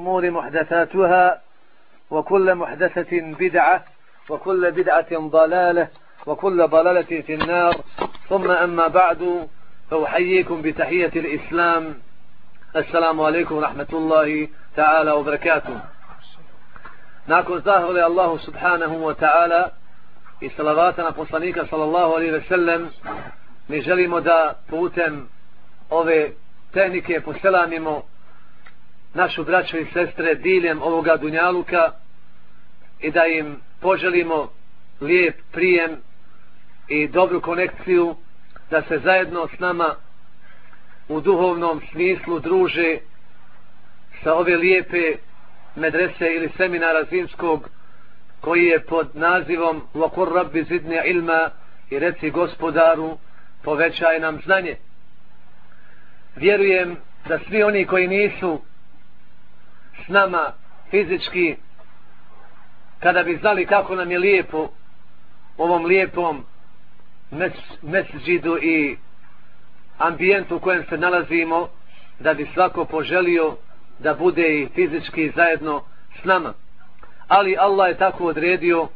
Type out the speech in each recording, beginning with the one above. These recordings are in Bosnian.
الأمور محدثاتها وكل محدثة بدعة وكل بدعة ضلالة وكل ضلالة في النار. ثم أما بعد فأحييكم بتحية الإسلام. السلام عليكم ورحمة الله تعالى وبركاته. ناكو الظاهر الله سبحانه وتعالى إسلاباتنا قصانيك صلى الله عليه وسلم نجلم دا بوتم ove tehnike poselamimo našu braću i sestre diljem ovoga dunjaluka i da im poželimo lijep prijem i dobru konekciju da se zajedno s nama u duhovnom smislu druže sa ove lijepe medrese ili seminara zimskog koji je pod nazivom Vakur Rabbi Zidni Ilma i reci gospodaru povećaj nam znanje. Vjerujem da svi oni koji nisu s nama fizički kada bi znali kako nam je lijepo ovom lijepom mes, mesđidu i ambijentu u kojem se nalazimo da bi svako poželio da bude i fizički zajedno s nama. Ali Allah je tako odredio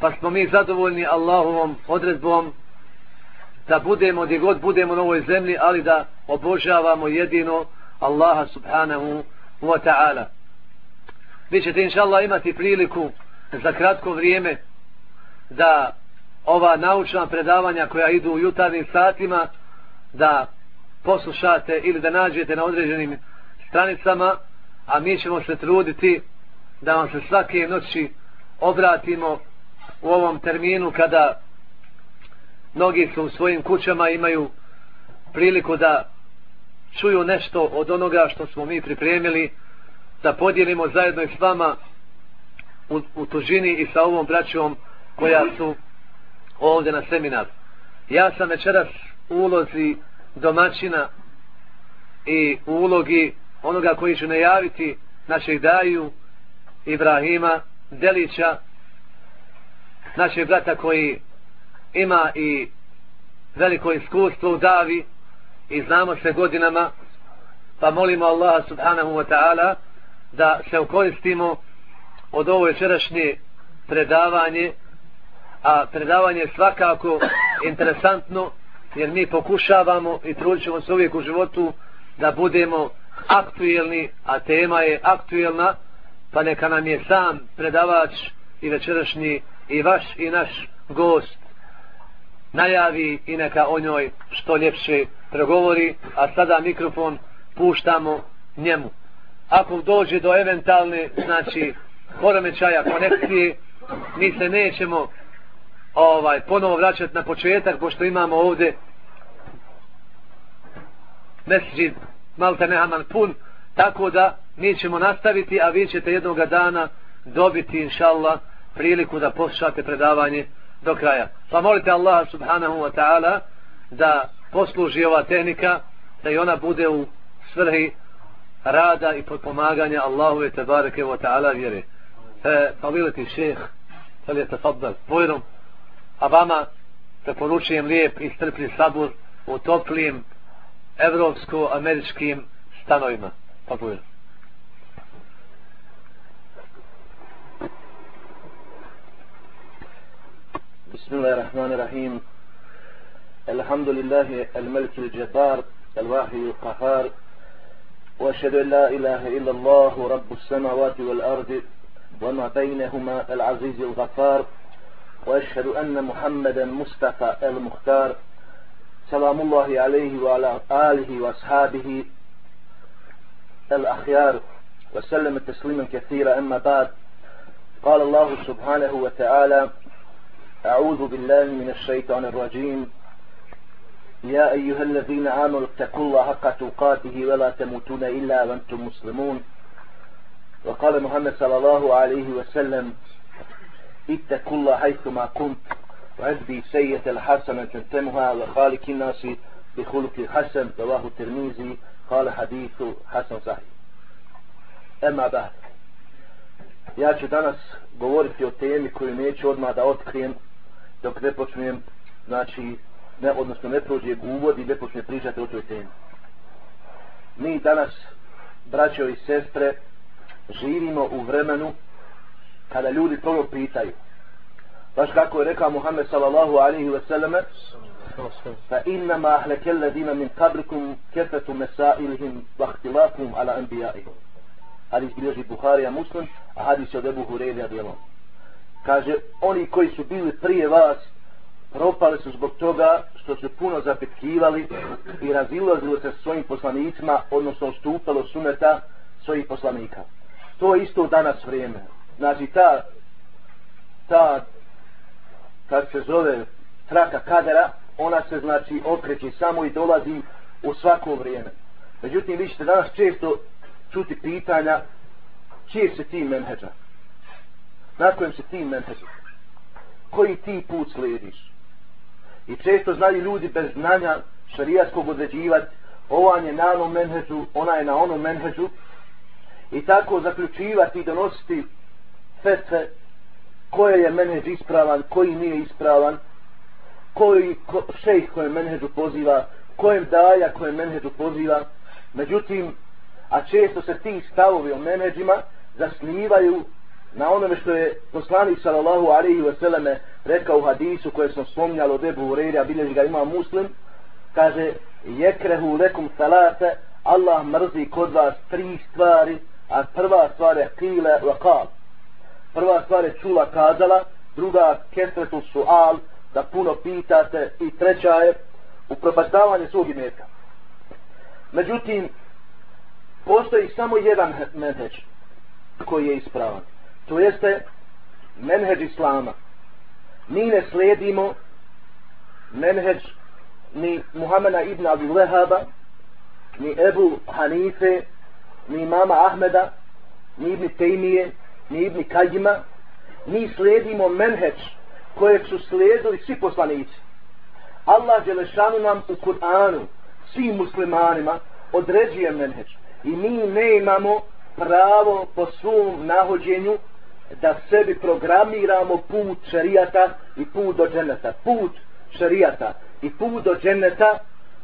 pa smo mi zadovoljni Allahovom odredbom da budemo gdje god budemo na ovoj zemlji ali da obožavamo jedino Allaha subhanahu wa ta'ala. Vi ćete inša Allah imati priliku za kratko vrijeme da ova naučna predavanja koja idu u jutarnim satima da poslušate ili da nađete na određenim stranicama, a mi ćemo se truditi da vam se svake noći obratimo u ovom terminu kada mnogi su u svojim kućama imaju priliku da čuju nešto od onoga što smo mi pripremili da podijelimo zajedno i s vama u, u tužini i sa ovom braćom koja su ovdje na seminar. Ja sam večeras u ulozi domaćina i u ulogi onoga koji će najaviti našeg daju Ibrahima Delića našeg brata koji ima i veliko iskustvo u davi i znamo se godinama pa molimo Allaha subhanahu wa ta'ala da se ukoristimo od ovo večerašnje predavanje a predavanje je svakako interesantno jer mi pokušavamo i trudit ćemo se uvijek u životu da budemo aktuelni, a tema je aktuelna, pa neka nam je sam predavač i večerašnji i vaš i naš gost najavi i neka o njoj što ljepše pregovori, a sada mikrofon puštamo njemu. Ako dođe do eventualne, znači, poremećaja konekcije, mi se nećemo ovaj ponovo vraćati na početak, pošto imamo ovdje mesđid malte nehaman pun, tako da mi ćemo nastaviti, a vi ćete jednoga dana dobiti, inšallah, priliku da poslušate predavanje do kraja. Pa molite Allaha subhanahu wa ta'ala da posluži ova tehnika, da i ona bude u svrhi rada i potpomaganja Allahu i tebareke wa ta'ala vjere. E, pa viliti šeh, li je tefadbal, vojrom, a vama te poručujem lijep i strpljiv sabur u toplim evropsko-američkim stanovima. Pa bujel. بسم الله الرحمن الرحيم. الحمد لله الملك الجبار الواحد القهار. وأشهد أن لا إله إلا الله رب السماوات والأرض وما بينهما العزيز الغفار. وأشهد أن محمدا مصطفى المختار. سلام الله عليه وعلى آله وأصحابه الأخيار. وسلم تسليما كثيرا أما بعد. قال الله سبحانه وتعالى أعوذ بالله من الشيطان الرجيم. يا أيها الذين آمنوا اتقوا الله حق تقاته ولا تموتون إلا وأنتم مسلمون. وقال محمد صلى الله عليه وسلم اتقوا الله حيثما كنت وعذبي سيئة الحسنة تنتمها وخالق الناس بخلق حسن رواه الترمذي قال حديث حسن صحيح. أما بعد Ja ću danas govoriti o temi koju neću odmah da otkrijem. Dok ne počnem, znači, ne, odnosno ne prođe uvod i ne počne pričati o toj temi. Mi danas braćo i sestre, živimo u vremenu kada ljudi prvo pitaju. Baš kako je rekao Muhammed sallallahu alaihi wa sallam, fa innama ahleke alladina min qablikum kefetu mesailihim wa ala anbijaihim. Hadis bilježi Buharija muslim, a hadis od Ebu Hureyri djelom. Kaže, oni koji su bili prije vas, propali su zbog toga što su puno zapetkivali i razilazili se svojim poslanicima, odnosno stupalo suneta svojih poslanika. To je isto danas vrijeme. Znači, ta, ta, kad se zove traka kadera, ona se znači okreće samo i dolazi u svako vrijeme. Međutim, vi ćete danas često čuti pitanja čije se ti menheđa? Na kojem se ti menheđa? Koji ti put slediš? I često znaju ljudi bez znanja šarijaskog određivati ovan je na onom menheđu, ona je na onom menheđu i tako zaključivati i donositi fetve koje je menheđ ispravan, koji nije ispravan, koji ko, šejh kojem menheđu poziva, kojem daja kojem menheđu poziva. Međutim, a često se ti stavovi o menheđima zasnivaju na onome što je poslanik sallallahu alaihi ve selleme rekao u hadisu koje smo spomnjali od Ebu Hureyri, a bilježi ga ima muslim, kaže, jekrehu lekum salate, Allah mrzi kod vas tri stvari, a prva stvar je kile wa kal. Prva stvar je čula kazala, druga kesretu sual, da puno pitate, i treća je upropaštavanje svog imetka. Međutim, postoji samo jedan menheđ koji je ispravan. To jeste menheđ islama. Mi ne slijedimo menheđ ni Muhammeda ibn Abi Lehaba, ni Ebu Hanife, ni mama Ahmeda, ni ibn Tejmije, ni ibn Kajima. Mi slijedimo menheđ kojeg su slijedili svi poslanici. Allah Đelešanu nam u Kur'anu, svim muslimanima, određuje menheđ. I mi ne imamo pravo po svom nahođenju da sebi programiramo put šarijata i put do dženeta. Put šarijata i put do dženeta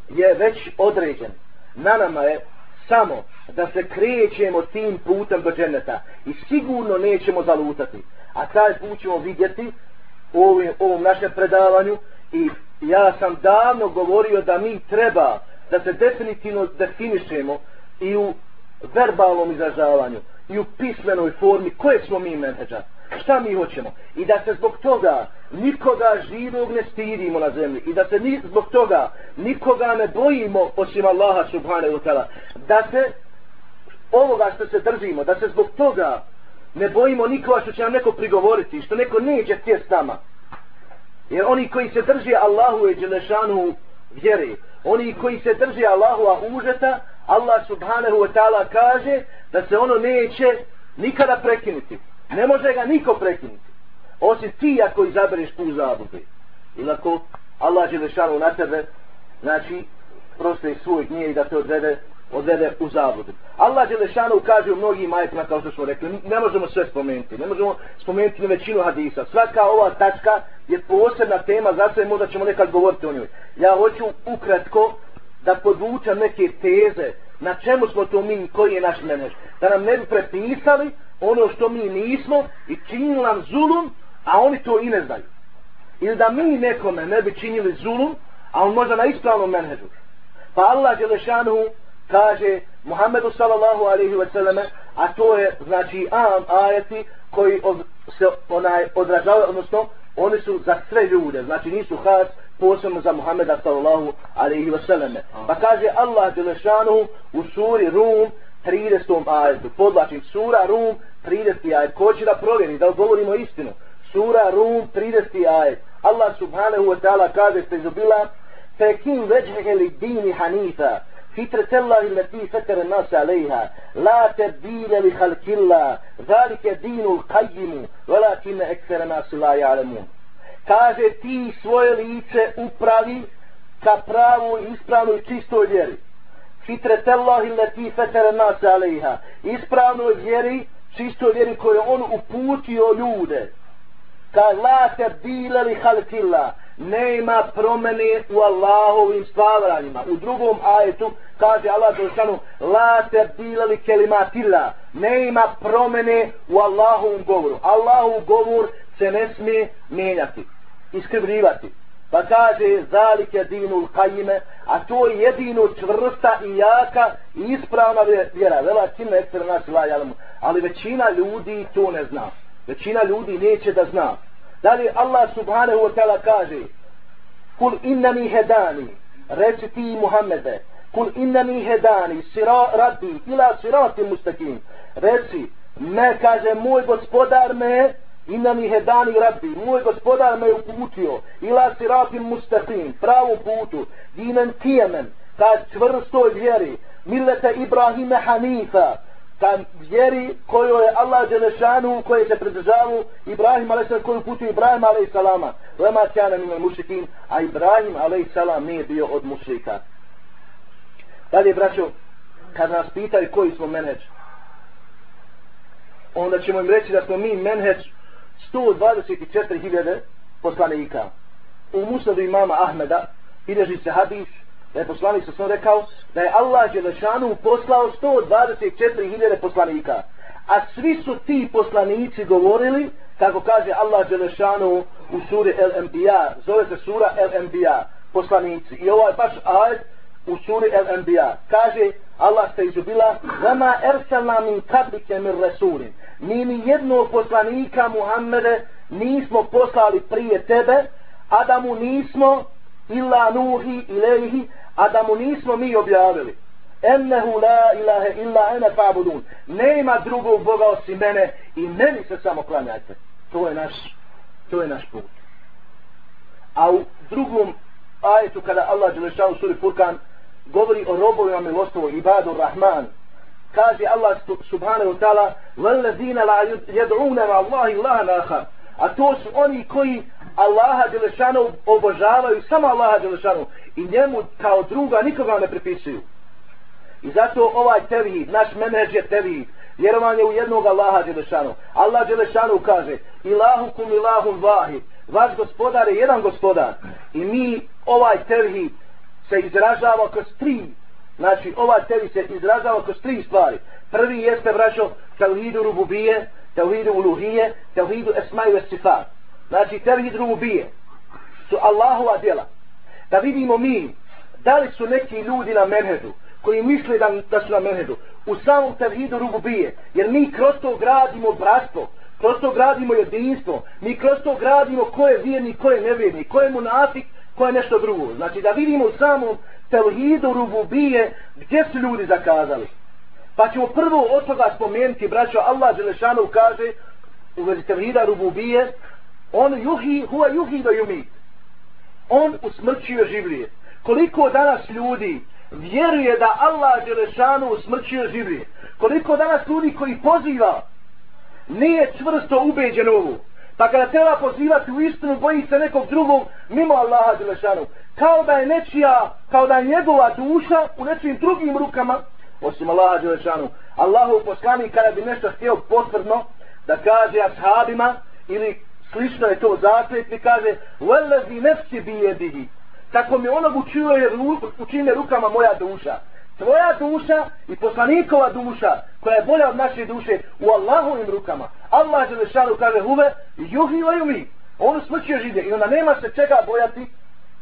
je već određen. Na nama je samo da se krećemo tim putem do dženeta i sigurno nećemo zalutati. A taj put ćemo vidjeti u ovom, ovom našem predavanju i ja sam davno govorio da mi treba da se definitivno definišemo i u verbalnom izražavanju i u pismenoj formi koje smo mi menheđa. Šta mi hoćemo? I da se zbog toga nikoga živog ne stidimo na zemlji. I da se ni, zbog toga nikoga ne bojimo osim Allaha subhanahu wa ta'ala. Da se ovoga što se držimo, da se zbog toga ne bojimo nikoga što će nam neko prigovoriti, što neko neće tije s nama. Jer oni koji se drži Allahu i Đelešanu vjeri, oni koji se drži Allahu a užeta, Allah subhanahu wa ta'ala kaže da se ono neće nikada prekinuti. Ne može ga niko prekinuti. Osim ti ako izabereš tu zabude. Ili ako Allah je lešano na tebe, znači, proste svoj gnije i da te odvede, odvede u zabudu. Allah je lešano kaže u mnogim majetima, kao što smo rekli, ne možemo sve spomenuti. Ne možemo spomenuti na većinu hadisa. Svaka ova tačka je posebna tema, zato je možda ćemo nekad govoriti o njoj. Ja hoću ukratko da podvučem neke teze na čemu smo to mi koji je naš menež. Da nam ne bi prepisali ono što mi nismo i činili nam zulum, a oni to i ne znaju. Ili da mi nekome ne bi činili zulum, a on možda na ispravnom menežu. Pa Allah Đelešanu kaže Muhammedu sallallahu alaihi wa sallame, a to je znači am ajeti koji od, se onaj odražavaju, odnosno oni su za sve ljude, znači nisu has posebno za Muhammeda sallallahu alaihi wa sallam. Pa kaže Allah Đelešanu u suri Rum 30. ajetu, podlačim sura Rum 30. ajet, ko će da provjeri, da govorimo istinu. Sura Rum 30. ajet, Allah subhanahu wa ta'ala kaže ste izubila, Fekin veđhehe li dini hanifa, فطرة الله التي فكر الناس عليها لا تبديل لخلق الله ذلك دين القيم ولكن أكثر الناس لا يعلمون kaže ti svoje lice upravi ka pravu, ispravnoj, čistoj vjeri. Fitretellahi leti fetere nas alejha. Ispravnoj vjeri, čistoj vjeri koju on uputio ljude. Ka la te bile li halkilla. nema promene u Allahovim stvaranjima. U drugom ajetu kaže Allah Đelšanu La te bilali kelimatilla. Nema promene u Allahovom govoru. Allahov govor se ne smije mijenjati, iskrivljivati. Pa kaže zalike dinul kajime, a to je jedino čvrsta i jaka i ispravna vjera. Vela čina ekstera nas. Znači Ali većina ljudi to ne zna. Većina ljudi neće da zna. Dalje Allah subhanahu wa ta'ala kaže Kul innani hedani Reci ti Muhammede Kul innani hedani sira, Rabbi ila sirati mustakim Reci me kaže moj gospodar me Innani hedani Rabbi Moj gospodar me uputio Ila sirati mustakim Pravu putu Dinen tijemen ka čvrstoj vjeri Millete Ibrahime Hanifa ta vjeri koju je Allah Đelešanu koje se pridržavu Ibrahim a.s. koju putu Ibrahim a.s. Lema tjana mime mušikin a Ibrahim a.s. nije bio od mušika dalje braćo kad nas pitaju koji smo menheđ onda ćemo im reći da smo mi menheđ 124.000 poslanika u musnadu imama Ahmeda bilježi se hadis da je poslanik sa svojom rekao da je Allah Đelešanu poslao 124.000 poslanika. A svi su ti poslanici govorili, kako kaže Allah Đelešanu u suri El Anbiya, zove se sura El Anbiya, poslanici. I ovaj baš ajet u suri El Anbiya. Kaže Allah se izubila, Vama ersalna min kablike min resulin. Mi ni jednog poslanika Muhammede nismo poslali prije tebe, a da mu nismo illa nuhi ilaihi a da mu nismo mi objavili ennehu la ilahe illa ene fa'budun nema drugog Boga osim mene i meni se samo klanjajte to je naš to je naš put a u drugom ajetu kada Allah Đelešanu suri Furkan govori o robovima milostovo ibadu Rahman kaže Allah subhanahu wa ta'ala vallazina la يَدْعُونَ مَا اللَّهِ اللَّهَ naha a to su oni koji Allaha Đelešanu obožavaju samo Allaha Đelešanu i njemu kao druga nikoga ne pripisuju. I zato ovaj tevhid, naš menedž je tevhid, vjerovanje u jednog Allaha Đelešanu. Allah Đelešanu kaže, ilahu kum ilahum vahid, vaš gospodar je jedan gospodar. I mi ovaj tevhid se izražava kroz tri, znači ova tevi se izražava kroz tri stvari. Prvi jeste, braćo, tevhidu rububije, tevhidu uluhije, tevhidu esmaju esifat. Znači, tevhid rububije su Allahova djela. Da vidimo mi, da li su neki ljudi na menhedu, koji misle da, da su na menhedu, u samom tevhidu rububije, jer mi kroz to gradimo bratstvo, kroz to gradimo jedinstvo, mi kroz to gradimo ko je vjerni, ko je nevjerni, ko je munafik, ko je nešto drugo. Znači, da vidimo u samom tevhidu rububije, gdje su ljudi zakazali. Pa ćemo prvo od toga spomenuti, braćo, Allah Želešanu kaže, u vezi tevhida rububije, On juhi, huwa juhi do jumit. On usmrćuje živlije. Koliko danas ljudi vjeruje da Allah Đelešanu usmrćuje živlije. Koliko danas ljudi koji poziva nije čvrsto ubeđen ovu. Pa kada treba pozivati u istinu, boji se nekog drugog mimo Allaha Đelešanu. Kao da je nečija, kao da je njegova duša u nečim drugim rukama, osim Allaha Đelešanu. Allahu poslani kada bi nešto htio potvrdno da kaže ashabima ili slično je to zaklet kaže velazi nefsi bi jedihi tako mi onog je, učine rukama moja duša tvoja duša i poslanikova duša koja je bolja od naše duše u Allahovim rukama. Allah je lešanu kaže huve juhi vaju mi. On smrćuje žide i onda nema se čega bojati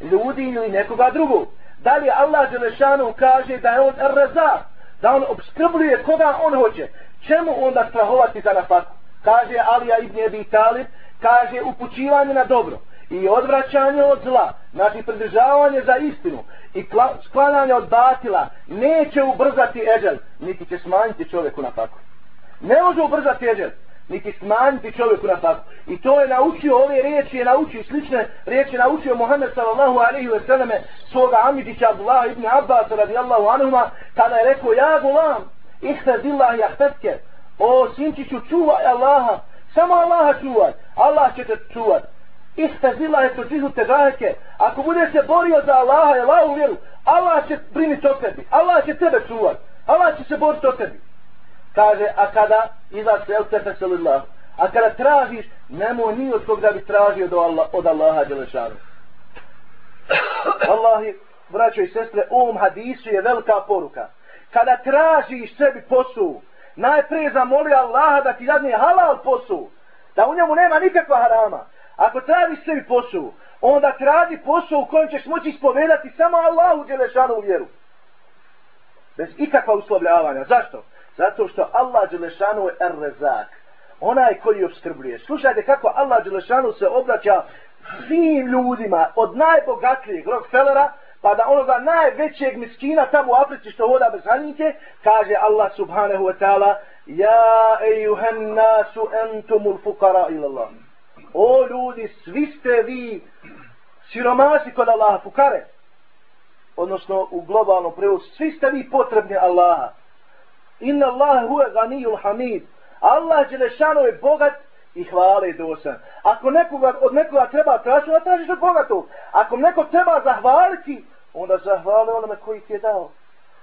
ljudi ili nekoga drugog. Dalje Allah Đelešanu kaže da je on raza da on obskrbljuje koga on hoće. Čemu onda strahovati za nafaku kaže Alija ibn Ebi Talib kaže upućivanje na dobro i odvraćanje od zla, znači pridržavanje za istinu i sklanjanje od batila, neće ubrzati eđel, niti će smanjiti čovjeku na faku. Ne može ubrzati eđel, niti smanjiti čovjeku na faku. I to je naučio, ove riječi je naučio, slične riječi je naučio Muhammed sallallahu alaihi wa sallame svoga Amidića Abdullah ibn Abbas radijallahu anhuma, kada je rekao, ja gulam, ihta zillah jahtetke, o sinčiću čuvaj Allaha, Samo Allaha čuvaj. Allah će te čuvati. Ista zila je to džihu te. Ako budeš se borio za Allaha i Allahu vjeru, Allah će briniti o tebi. Allah će tebe čuvat. Allah će se boriti o tebi. Kaže, a kada izaš se el tefe salillah. A kada tražiš, nemoj ni od koga bi tražio do Allah, od Allaha Đelešanu. Allahi, braćo i sestre, u ovom hadisu je velika poruka. Kada tražiš sebi posu, najprije zamoli Allaha da ti dadne halal posu, da u njemu nema nikakva harama. Ako tražiš sebi poslu, onda traži posao u kojem ćeš moći ispovedati samo Allahu Đelešanu u vjeru. Bez ikakva uslovljavanja. Zašto? Zato što Allah Đelešanu je er-rezak. Onaj koji obskrbljuje. Slušajte kako Allah Đelešanu se obraća svim ljudima od najbogatijeg Rockefellera pa da onoga najvećeg miskina tamo u Africi što voda bez hranike, kaže Allah subhanahu wa ta'ala Ja ejuhen nasu entumul fukara ila Allah. O ljudi, svi ste vi siromasi kod Allaha, fukare. Odnosno u globalnom prevozu, svi ste vi potrebni Allaha. Inna Allah huve ganijul hamid. Allah Đelešanu je bogat i hvale i dosan. Ako nekoga, od nekoga treba tražiti, onda tražiš od bogatog. Ako neko treba zahvaliti, onda zahvale onome koji ti je dao.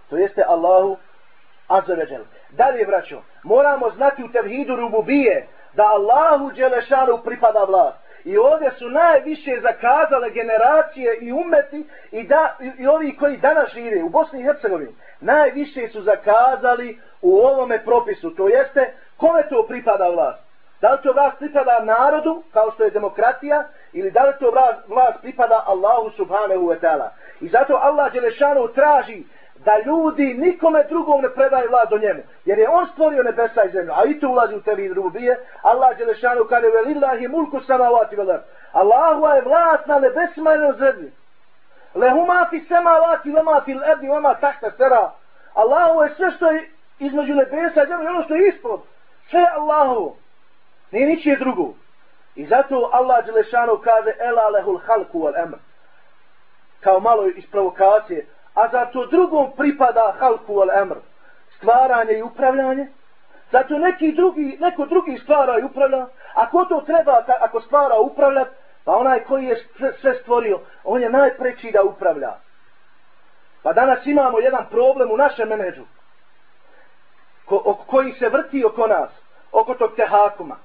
To jeste Allahu Azzaveđel. Dalje, braćo, moramo znati u tevhidu rububije da Allahu Đelešanu pripada vlast. I ovdje su najviše zakazale generacije i umeti i, da, i, i ovi koji danas žive u Bosni i Hercegovini. Najviše su zakazali u ovome propisu. To jeste, kome to pripada vlast? Da li to vlast pripada narodu, kao što je demokratija, ili da li to vlast, vlast pripada Allahu subhanahu wa ta'ala? I zato Allah Đelešanu traži da ljudi nikome drugom ne predaju vlast do njemu. Jer je on stvorio nebesa i zemlju. A i tu ulazi u tebi i drugu bije. Allah je lešanu kada velillahi mulku samavati velar. Allahu je vlast na nebesima i na zemlji. Lehuma fi samavati lema fi l'erdi lema tahta sera. Allahu je sve što je između nebesa i zemlji ono što je ispod. Sve Allahu. Nije ničije drugo. I zato Allah Đelešanu kaže Ela lehul halku wal emr. Kao malo iz provokacije a za to drugom pripada halku al emr, stvaranje i upravljanje, zato neki drugi, neko drugi stvara i upravlja, a ko to treba ako stvara upravlja, pa onaj koji je sve stvorio, on je najpreći da upravlja. Pa danas imamo jedan problem u našem menedžu, ko, koji se vrti oko nas, oko tog tehakuma.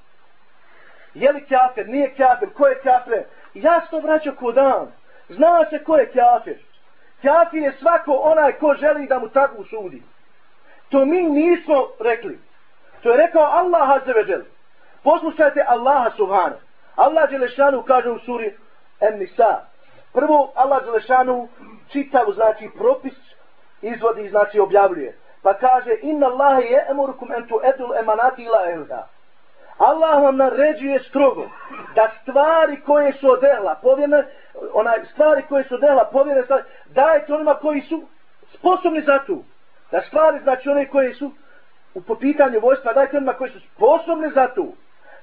Je li kafir, nije kafir, ko je kafir? Jasno vraća ko dan. Zna se ko je kafir. Kafir je svako onaj ko želi da mu tako sudi. To mi nismo rekli. To je rekao Allah Azzeveđel. Poslušajte Allaha Subhanu. Allah Đelešanu kaže u suri En-Nisa. Prvo Allah Đelešanu čitavu znači propis izvodi znači objavljuje. Pa kaže inna Allahe je emurukum entu edul emanati ila elda. Allah vam naređuje strogo da stvari koje su odehla, povjene, onaj, stvari koje su dela, povjere stvari, dajte onima koji su sposobni za to. Da stvari, znači one koje su u popitanju vojstva, dajte onima koji su sposobni za to.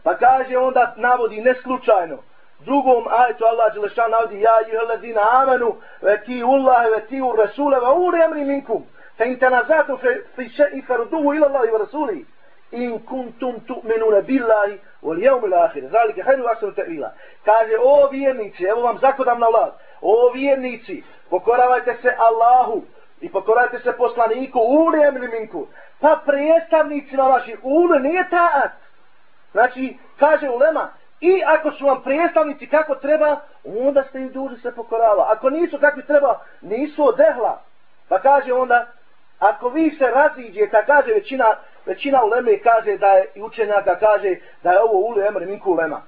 Pa kaže onda, navodi, neslučajno, drugom ajetu Allah Đelešan navodi, ja i amanu amenu, ve ti ullahe, ve ti u rasule ve uri emri minkum, fe intenazatu fe, fe še i ferduhu ila Allah i rasulih in kuntum tu'minuna billahi wal yawmil akhir. Zalika khairu asru ta'wila. Kaže o vjernici evo vam zakodam na vlad o vjernici pokoravajte se Allahu i pokoravajte se poslaniku ulijem li minku. Pa predstavnicima vaši uli nije taat? Znači kaže ulema i ako su vam predstavnici kako treba onda ste im duži se pokorava ako nisu kakvi treba nisu odehla pa kaže onda ako vi se raziđete kaže većina većina uleme kaže da je i učenjaka kaže da je ovo ule emre minku ulema.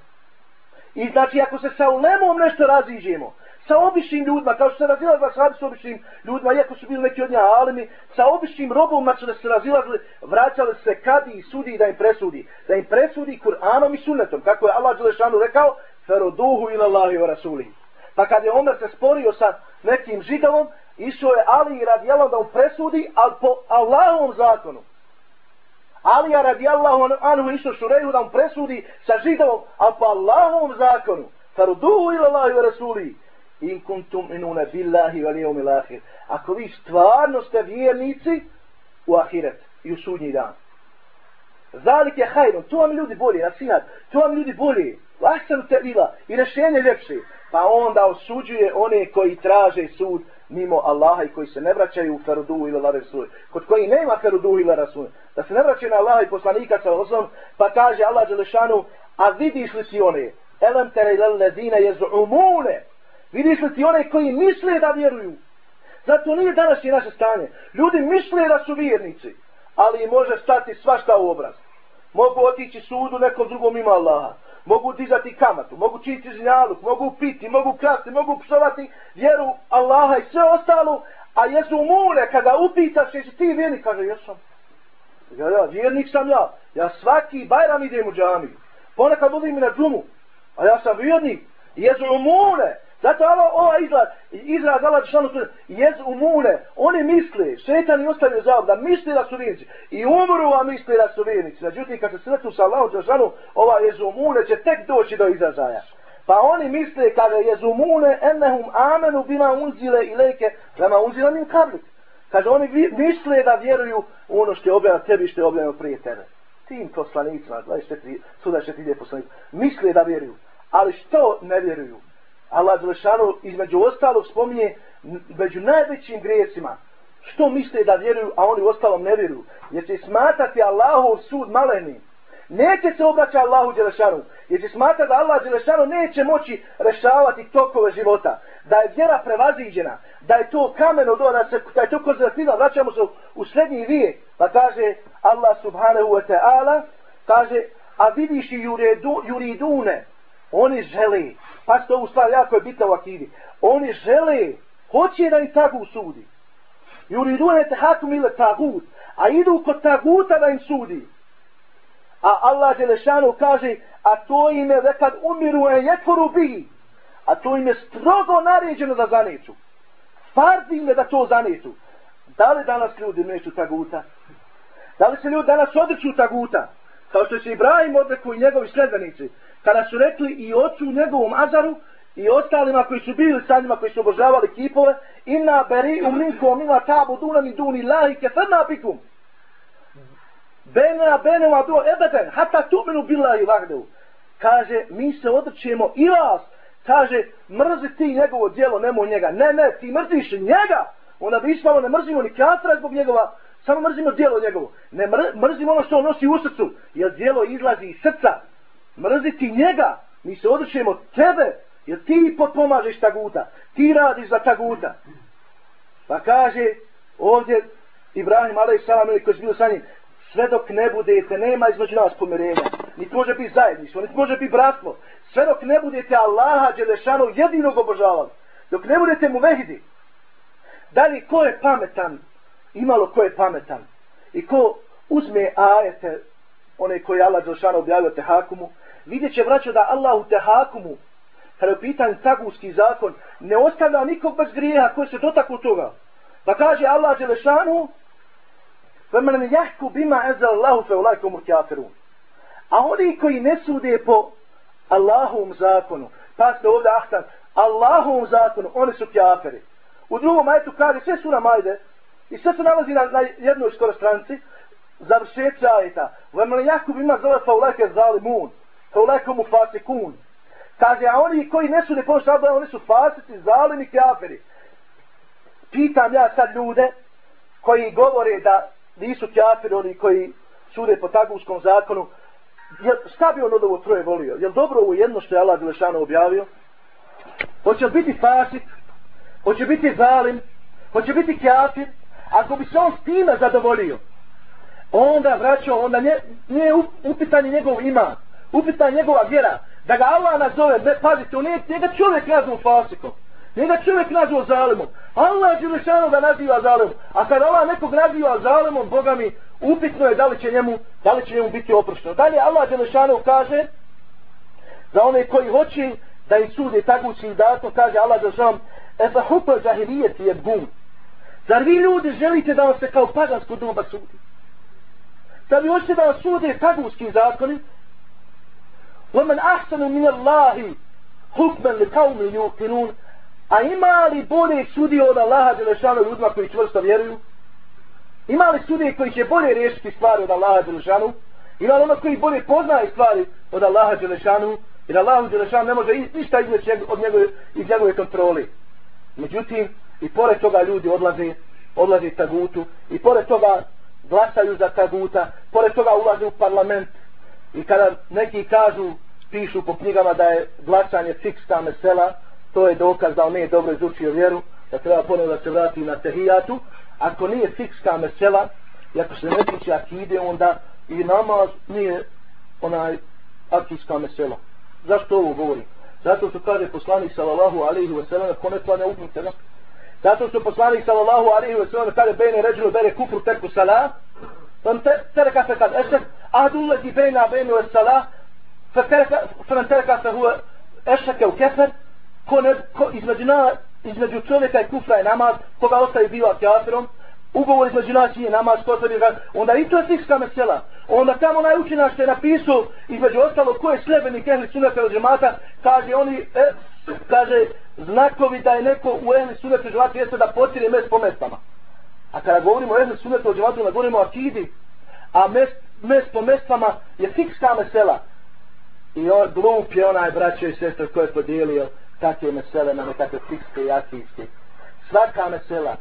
I znači ako se sa ulemom nešto raziđemo, sa običnim ljudima, kao što se razilazili vas sa s običnim ljudima, iako su bili neki od njih alimi, sa običnim robovima su da se razilazili, vraćali se kadi i sudi da im presudi. Da im presudi Kur'anom i sunnetom, kako je Allah Đelešanu rekao, feroduhu ila Allahi wa Rasuli. Pa kad je Omer se sporio sa nekim židovom, išao je Ali i da mu presudi, ali po Allahovom zakonu. Ali ja anhu išao šureju da mu presudi sa židovom, a po Allahovom zakonu. Farduhu ila Allahi wa rasuli. In kuntum inuna billahi wa lijom lahir. Ako vi stvarno ste vjernici u ahiret i u sudnji dan. Zalik je hajron, to vam ljudi bolje, nasinat, to vam ljudi bolje. Lahsan te vila i rešenje ljepše. Pa onda osuđuje one koji traže sud mimo Allaha i koji se ne vraćaju u ferudu ili la rasul. Kod koji nema ferudu ili rasul. Da se ne vraćaju na Allaha i poslanika sa osam, pa kaže Allah Đelešanu, a vidiš li si one? Elem tere ilal ledine jezumune. Vidiš li ti one koji misle da vjeruju? Zato nije danas i naše stanje. Ljudi misle da su vjernici, ali može stati svašta u obraz. Mogu otići sudu nekom drugom ima Allaha. Mogu dizati kamatu, mogu činiti zinjaluk, mogu piti, mogu krasti, mogu psovati vjeru Allaha i sve ostalo, a jesu mune, kada upitaš jesi ti vjernik, kaže jesam. Ja, ja, vjernik sam ja. Ja svaki bajram idem u džamiju. Ponekad budem i na džumu. A ja sam vjernik. Jesu mune, Zato ovo, ova izraz, izraz Allah Đešanu tu, jez umune, oni misle, šetan i ostavio zavod, da misle da su vjernici. I umru a misle da su vjernici. Međutim, kad se sretu sa Allahom Đešanu, ova jez umune će tek doći do izražaja. Pa oni misle kada jez umune, ennehum amenu bima unzile i leke, prema unzile min kablik. Kaže, oni misle da vjeruju u ono što je objavljeno tebi, što je objavljeno prije tebe. Tim poslanicima, 24, suda 4 poslanicima, misle da vjeruju. Ali što ne vjeruju? Allah Đelešanu između ostalog spominje među najvećim grijesima. Što misle da vjeruju, a oni u ostalom ne vjeruju? Jer će smatati Allahov sud maleni. Neće se obraćati Allahu Đelešanu. Jer će smatati da Allah Đelešanu neće moći rešavati tokove života. Da je vjera prevaziđena. Da je to kameno do da, se, da je to konzervativno. Vraćamo se u srednji vijek. Pa kaže Allah subhanahu wa ta'ala. Kaže, a vidiš i juridune. Oni žele Pa što ovu stvar jako je bitna u akidi. Oni žele, hoće da im tagu sudi. I uridu te ile tagut. A idu kod taguta da im sudi. A Allah Želešanu kaže, a to im je kad umiru en jekoru bi. A to im je strogo naređeno da zaneću. Fardi im je da to zaneću. Da li danas ljudi neću taguta? Da li se ljudi danas odreću taguta? Kao što se Ibrahim odreku i njegovi sledbenici kada su rekli i ocu njegovom Azaru i ostalima koji su bili sa njima koji su obožavali kipove inna beri umrinkom ima tabu dunami duni lahi keferna bikum. bena bena ma do ebeden hata tumenu billahi vahdehu kaže mi se odrčemo i vas. Kaže mrzi ti njegovo djelo nemoj njega. Ne ne ti mrziš njega. Onda bi ispalo ne mrzimo ni katra zbog njegova samo mrzimo djelo njegovo. Ne mrzimo ono što on nosi u srcu jer djelo izlazi iz srca mrziti njega, mi se odrećemo tebe, jer ti potpomažeš taguta, ti radiš za taguta. Pa kaže ovdje Ibrahim a.s. koji je bilo sa njim, sve dok ne budete, nema između nas pomirenja, niti može biti zajedništvo, niti može biti bratstvo, sve dok ne budete Allaha Đelešanu jedinog obožavali, dok ne budete mu vehidi, da li ko je pametan, imalo ko je pametan, i ko uzme ajete, one koje Allah Đelešanu objavio te hakumu, vidjet će vraćo da Allah u tehakumu, kada je pitan taguski zakon, ne ostavlja nikog bez grijeha koji se dotaknu toga. Pa kaže Allah Đelešanu, فَمَنَ يَحْكُ بِمَا أَزَلَ اللَّهُ فَوْلَيْكُمُ الْكَافِرُونَ A oni koji ne sude po Allahovom zakonu, pa ste ovdje ahtan, Allahovom zakonu, oni su kjaferi. U drugom majetu kaže, sve su nam ajde, i sve se nalazi na, na jednoj skoro stranci, završeća ajeta, وَمَنَ يَحْكُ بِمَا زَلَ فَوْلَيْكَ زَالِمُونَ Toleko mu fasikun. Kaže, a oni koji ne su ne pošto Allah, oni su fasici, zalimi kjaferi. Pitam ja sad ljude koji govore da nisu kjaferi oni koji sude po taguskom zakonu, jel, šta bi on od ovo troje volio? Jel dobro ovo jedno što je Allah Đelešanu objavio? Hoće li biti fasik? Hoće biti zalim? Hoće biti kjafir? Ako bi se on s time zadovolio, onda vraćao, onda nije, nije upitanje njegov iman upita njegova vjera, da ga Allah nazove, ne, pazite, on nije, njega čovjek nazvao fasikom, njega čovjek nazvao zalimom, Allah je Đelešanu da naziva zalimom, a kad Allah nekog naziva zalimom, Boga mi, upitno je da li će njemu, da li će njemu biti oprošteno. Dalje Allah Đelešanu kaže, za one koji hoće da im sude tagućim datom, kaže Allah Đelešanu, Efa hupa zahirijeti je bum. Zar vi ljudi želite da vam se kao pagansko doba sudi? Da vi hoćete da vam sude tagućim zakonim, ومن أحسن من الله حكما لقوم يوقنون A ima li bolje sudi od Allaha Đelešanu ljudima koji čvrsto vjeruju? Ima li sudi koji će bolje riješiti stvari od Allaha Đelešanu? Ima li ono koji bolje poznaje stvari od Allaha Đelešanu? Jer Allahu Đelešanu ne može ništa izmeći od njegove, iz njegove kontroli. Međutim, i pored toga ljudi odlaze, odlaze tagutu, i pored toga glasaju za taguta, pored toga ulaze u parlament, I kada neki kažu, pišu po knjigama da je glačanje fiksta mesela, to je dokaz da on nije dobro izučio vjeru, da treba ponovno da se vrati na tehijatu. Ako nije fiksta mesela, i ako se ne tiče akide, onda i namaz nije onaj akijska mesela. Zašto ovo govori? Zato što kaže poslanik sallallahu alaihi wa sallam, ako ne klanja upnice, no? Zato što poslanik sallallahu alaihi wa sallam, kada bejne ređeno bere kufru teku salat, tam te, tere kafe kad esek, عهد الذي بين بينه والصلاة فمن ترك فهو أشرك وكفر ko, ne, ko između, na, između čovjeka i kufra je namaz, koga ostaje biva kafirom, ugovor između nas je namaz, ko se onda i to je fikska mesela. Onda tamo onaj učinaš što je napisao, između ostalo, ko je slebenik ehli sunata od džemata, kaže oni, e, kaže, znakovi da je neko u ehli sunata od džemata jeste da potire mes po mestama. A kada govorimo o ehli sunata od džemata, govorimo o akidi, a mes, mes po mestvama je fikska mesela. I on, glup je onaj braćo i sestra koji je podijelio takve mesele na nekakve fikske i akijske. Svaka mesela,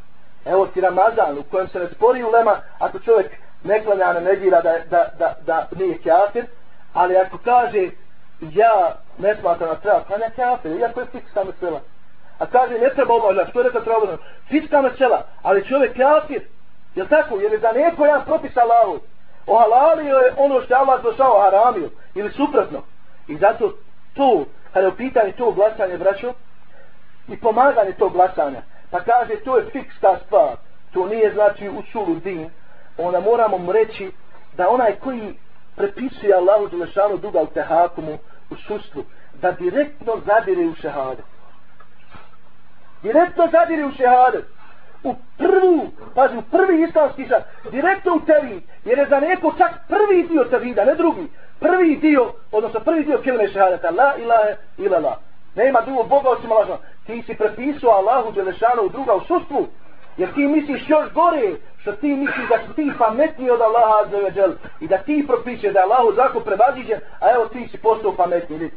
evo ti Ramazan u kojem se ne spori u lema ako čovjek ne klanja ne negira da, da, da, da nije kafir, ali ako kaže ja ne smatram da treba klanja kafir, iako je fikska mesela. A kaže ne treba obavljati, što je rekao treba obavljati? Fikska mesela, ali čovjek kafir, je tako? Jer je za neko jedan propis Allahu. Ohalalio je ono što je Allah došao haramio. Ili suprotno. I zato to kada je u pitanju to glasanje, braćo, i pomaganje tog glasanja, pa kaže to je fiksta stvar, to nije znači u sulu din, onda moramo mu reći da onaj koji prepisuje Allahu Đelešanu duga u tehakumu, u sustvu, da direktno zadire u šehadet. Direktno zadire u šehadet. U prvu, pazi, u prvi islamski šad, direktno u tevhid, jer je za neko čak prvi dio tevhida, ne drugi, prvi dio, odnosno prvi dio kelime šehadeta, la ilahe ila la. Nema drugog Boga osim Allah. Ti si prepisao Allahu Đelešanu u druga u sustvu, jer ti misliš još gore, što ti misliš da si ti pametniji od Allaha Azzeveđel i da ti propiše da je Allahu zakon prevaziđen, a evo ti si postao pametniji.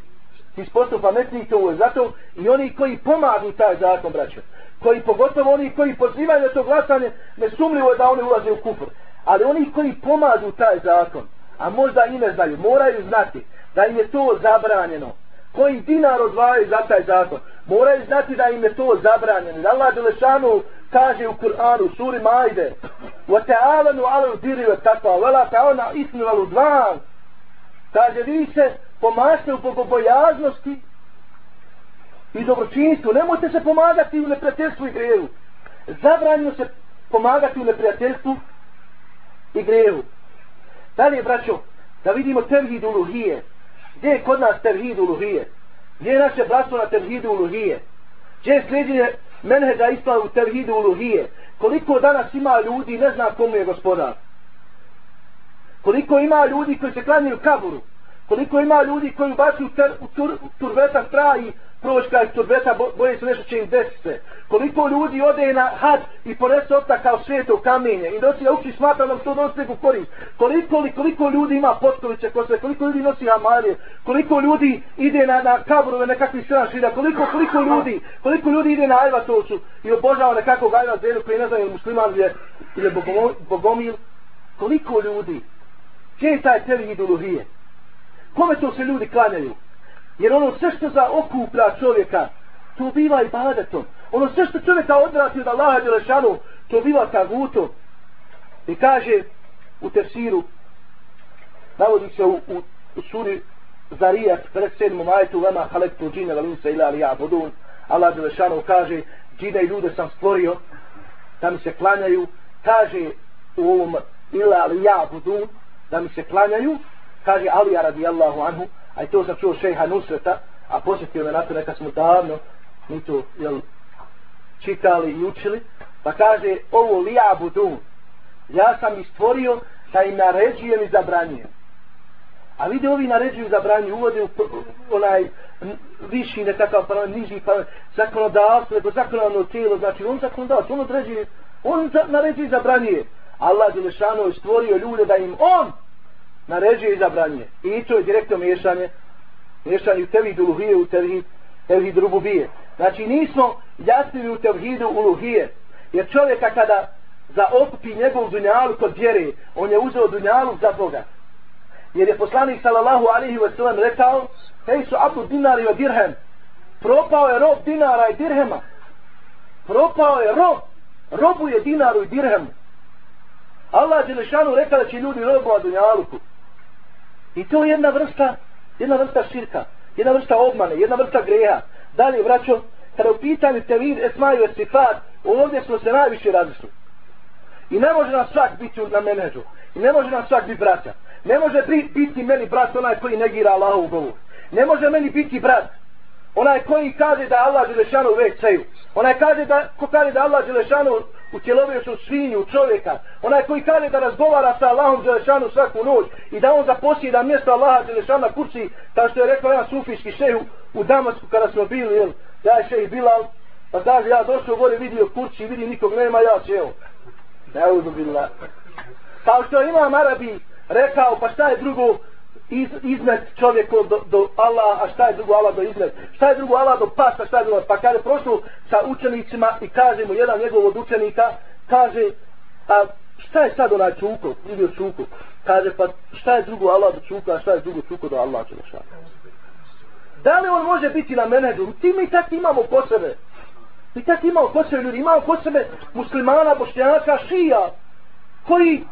Ti si postao pametniji to je zato i oni koji pomagu taj zakon, braćo, koji pogotovo oni koji pozivaju na to glasanje, ne sumljivo da oni ulaze u kufr. Ali oni koji pomažu taj zakon, a možda i ne znaju, moraju znati da im je to zabranjeno. Koji dinar odvajaju za taj zakon, moraju znati da im je to zabranjeno. Da Allah Đelešanu kaže u Kur'anu, suri Majde, وَتَعَالَنُوا عَلَى الْبِرِ وَتَقْوَا وَلَا تَعَوْنَا إِثْمِ وَلُدْوَانِ Kaže, vi se pomašte u bogobojaznosti i dobročinstvu. Nemojte se pomagati u neprijateljstvu i grevu. Zabranjeno se pomagati u neprijateljstvu i grevu. Dalje, braćo, da vidimo tevhid uluhije. Gdje je kod nas tevhid uluhije? Gdje je naše bratstvo na tevhidu uluhije? Gdje je sljeđenje menheđa islamu u tevhidu uluhije? Koliko danas ima ljudi ne zna komu je gospodar? Koliko ima ljudi koji se klanjaju kaburu? Koliko ima ljudi koji ubaci u, ter, u tur, turveta straji proći kraj turbeta, boje se nešto će im desiti se. Koliko ljudi ode na had i ponese opta kao svijeto kamenje i doći da uči smatra nam to donosi neku korist. Koliko, li, koliko ljudi ima potkoviće ko sve, koliko ljudi nosi amalije, koliko ljudi ide na, na kaburove nekakvih sranšina, koliko, koliko ljudi, koliko ljudi ide na Ajvatovcu toču i obožava nekakvog ajva zelju koji ne zna ili musliman ili, ili bogomil. Koliko ljudi? Gdje je taj teli ideologije? Kome to se ljudi klanjaju? Jer ono sve što za okuplja čovjeka, to biva i badetom. Ono sve što čovjeka odvrati od Allaha Đelešanu, to biva tagutom. I kaže u tefsiru, navodi se u, u, u suri Zarijat, pred sedmu majetu, halek halektu džine, valim se ila ali ja budun. Allah Đelešanu kaže, džine i ljude sam stvorio, da mi se klanjaju. Kaže u ovom ila ali ja budun, da mi se klanjaju. Kaže Alija radijallahu anhu, a to sam čuo šeha Nusreta, a posjetio me na to neka smo davno, mi to jel, čitali i učili, pa kaže ovo lija budu, ja sam ih stvorio da im naređujem i zabranjujem. A vidi ovi naređuju zabranju, uvode u onaj viši nekakav parlament, niži parlament, zakonodavstvo, nego zakonodavno tijelo, znači on zakonodavstvo, on određuje, on naređuje i zabranjuje. Allah Đelešano je stvorio ljude da im on naređuje i zabranjuje. I to je direktno miješanje, miješanje u tevhid uluhije, u tevhid, tevhid rububije. Znači nismo jasnili u tevhidu uluhije, jer čovjeka kada zaokupi njegov dunjalu kod vjere, on je uzeo dunjalu za Boga. Jer je poslanik sallallahu alaihi wa sallam rekao, hej su abu dinari o dirhem, propao je rob dinara i dirhema. Propao je rob, robuje dinaru i dirhemu. Allah Đelešanu rekao da će ljudi robova dunjaluku. I to je jedna vrsta, jedna vrsta širka, jedna vrsta obmane, jedna vrsta greha. Dalje, vraćo, kada u pitanju tevid esmaju esifat, ovdje smo se najviše različili. I ne može nam svak biti na menedžu. I ne može nam svak biti braća. Ne može biti meni brat onaj koji negira Allahov govor. Ne može meni biti brat onaj koji kaže da Allah Želešanu već seju. Onaj kaže da, ko kaže da Allah Želešanu u tjeloviju su svinju, čovjeka. Onaj koji kaže da razgovara sa Allahom Đelešanu svaku noć i da on zaposjeda mjesto Allaha Želešanu na kursi, kao što je rekao jedan sufijski šehu u Damasku kada smo bili, jel, ja je šeh Bilal, pa kaže ja došao gore vidio kurci, vidi nikog nema, ja će evo. Ne uzubila. Kao što imam Arabi rekao, pa šta je drugo, iz, iznad čovjeku do, do Allah, a šta je drugo Allah do iznad? Šta je drugo Allah do pasa, šta je drugo? Pa kada je prošlo sa učenicima i kaže mu jedan njegov od učenika, kaže, a šta je sad onaj čuko, vidio čuko? Kaže, pa šta je drugo Allah do čuka, a šta je drugo čuko do Allah Đelešana? Da li on može biti na menedžu? Ti mi tak imamo po sebe. Mi tako imamo po sebe ljudi, imamo po sebe muslimana, bošnjaka, šija, koji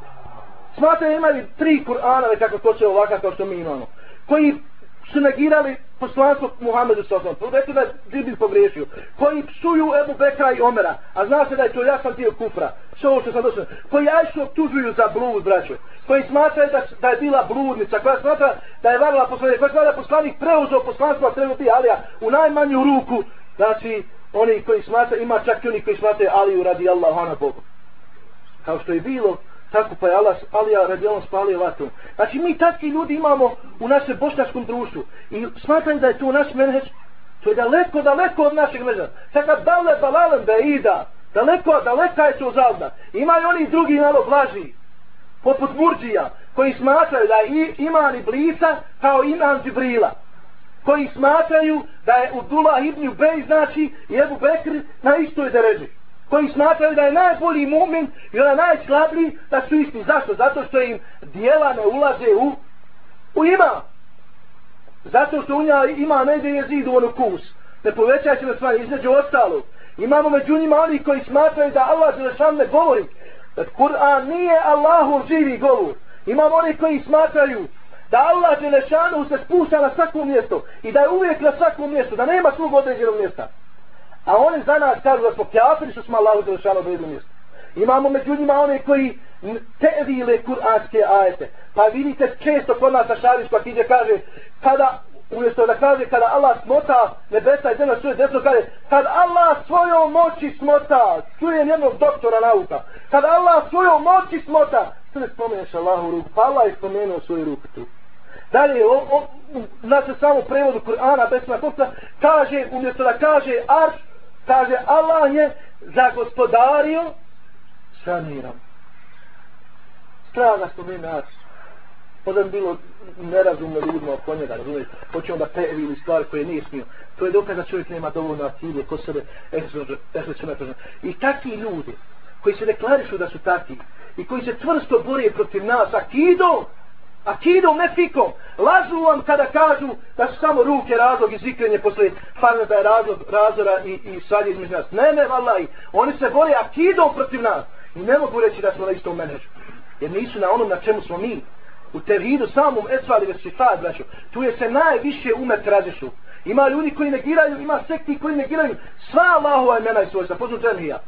smatraju imali tri Kur'ana, kako to će ovakav kao što mi imamo, koji su negirali poslanstvo Muhammedu Sosom, to rekli da je Džibril pogriješio, koji psuju Ebu Bekra i Omera, a zna se da je to ja sam tio kufra, što ovo što sam došao, koji Ajšu optužuju za blud, braćo, koji smatraju da, da je bila bludnica, koja smatra da je varila poslanik, koja smatra da je poslanik preuzeo poslanstvo, a treba ti Alija u najmanju ruku, znači oni koji smatraju, ima čak i oni koji smatraju Aliju radi Allahu Bogu. Kao što je bilo tako pa je Allah, Alija radi on spalio vatru. Znači mi takvi ljudi imamo u našem bošnjačkom društvu i smatram da je to naš menheđ, to je daleko, daleko od našeg menheđa. Sada dale balalem da ida, daleko, daleka je to zavna. Imaju oni drugi malo blaži, poput Murđija, koji smatraju da je iman Iblisa kao iman Džibrila koji smatraju da je Udula ibn Ubej znači i Ebu Bekr na istoj dereži koji smatraju da je najbolji mumin i ona najslabliji, da su isti. Zašto? Zato što im dijela ne ulaze u, u ima. Zato što u nja ima negdje je zid u ono kus. Ne povećaj se na stvari, između ostalo. Imamo među njima oni koji smatraju da Allah Želešan ne govori. Da Kur'an nije Allahu živi govor. Imamo oni koji smatraju da Allah Želešanu se spušta na svakom mjestu i da je uvijek na svakom mjestu, da nema svog određenog mjesta. A oni za nas kažu da smo kjafiri što smo Allahu Đelešanu do mjesto. Imamo među njima one koji tevile kuranske ajete. Pa vidite često kod nas na šarišku kaže kada umjesto da kaže kada Allah smota nebesa i zemlja čuje desno kaže kad Allah svojom moći smota čujem jednog doktora nauka kad Allah svojom moći smota što ne spomeneš Allahu ruku pa Allah je spomenuo svoju ruku tu Dalje, on, o, znači samo prevodu Kur'ana, besna kopca, kaže, umjesto da kaže arš, kaže Allah je zagospodario sa mirom. Strana spomenu nas. Podan bilo nerazumno ljudima oko njega, razumiješ, hoćemo da pevili stvari koje nije smio. To je dokaz da čovjek nema dovoljno aktivije kod sebe, I takvi ljudi, koji se deklarišu da su takvi, i koji se tvrsto bore protiv nas, akidom, akidom, nefikom. Lažu vam kada kažu da su samo ruke razlog i zikrenje posle farne da je razlog razora i, i svađe između nas. Ne, ne, vallaj. Oni se bore akidom protiv nas. I ne mogu reći da smo na istom menedžu. Jer nisu na onom na čemu smo mi. U tevhidu samom esvali već sifat, braću. Tu je se najviše umet razišu. Ima ljudi koji negiraju, ima sekti koji negiraju sva Allahova imena i svojstva. Poznu džemija.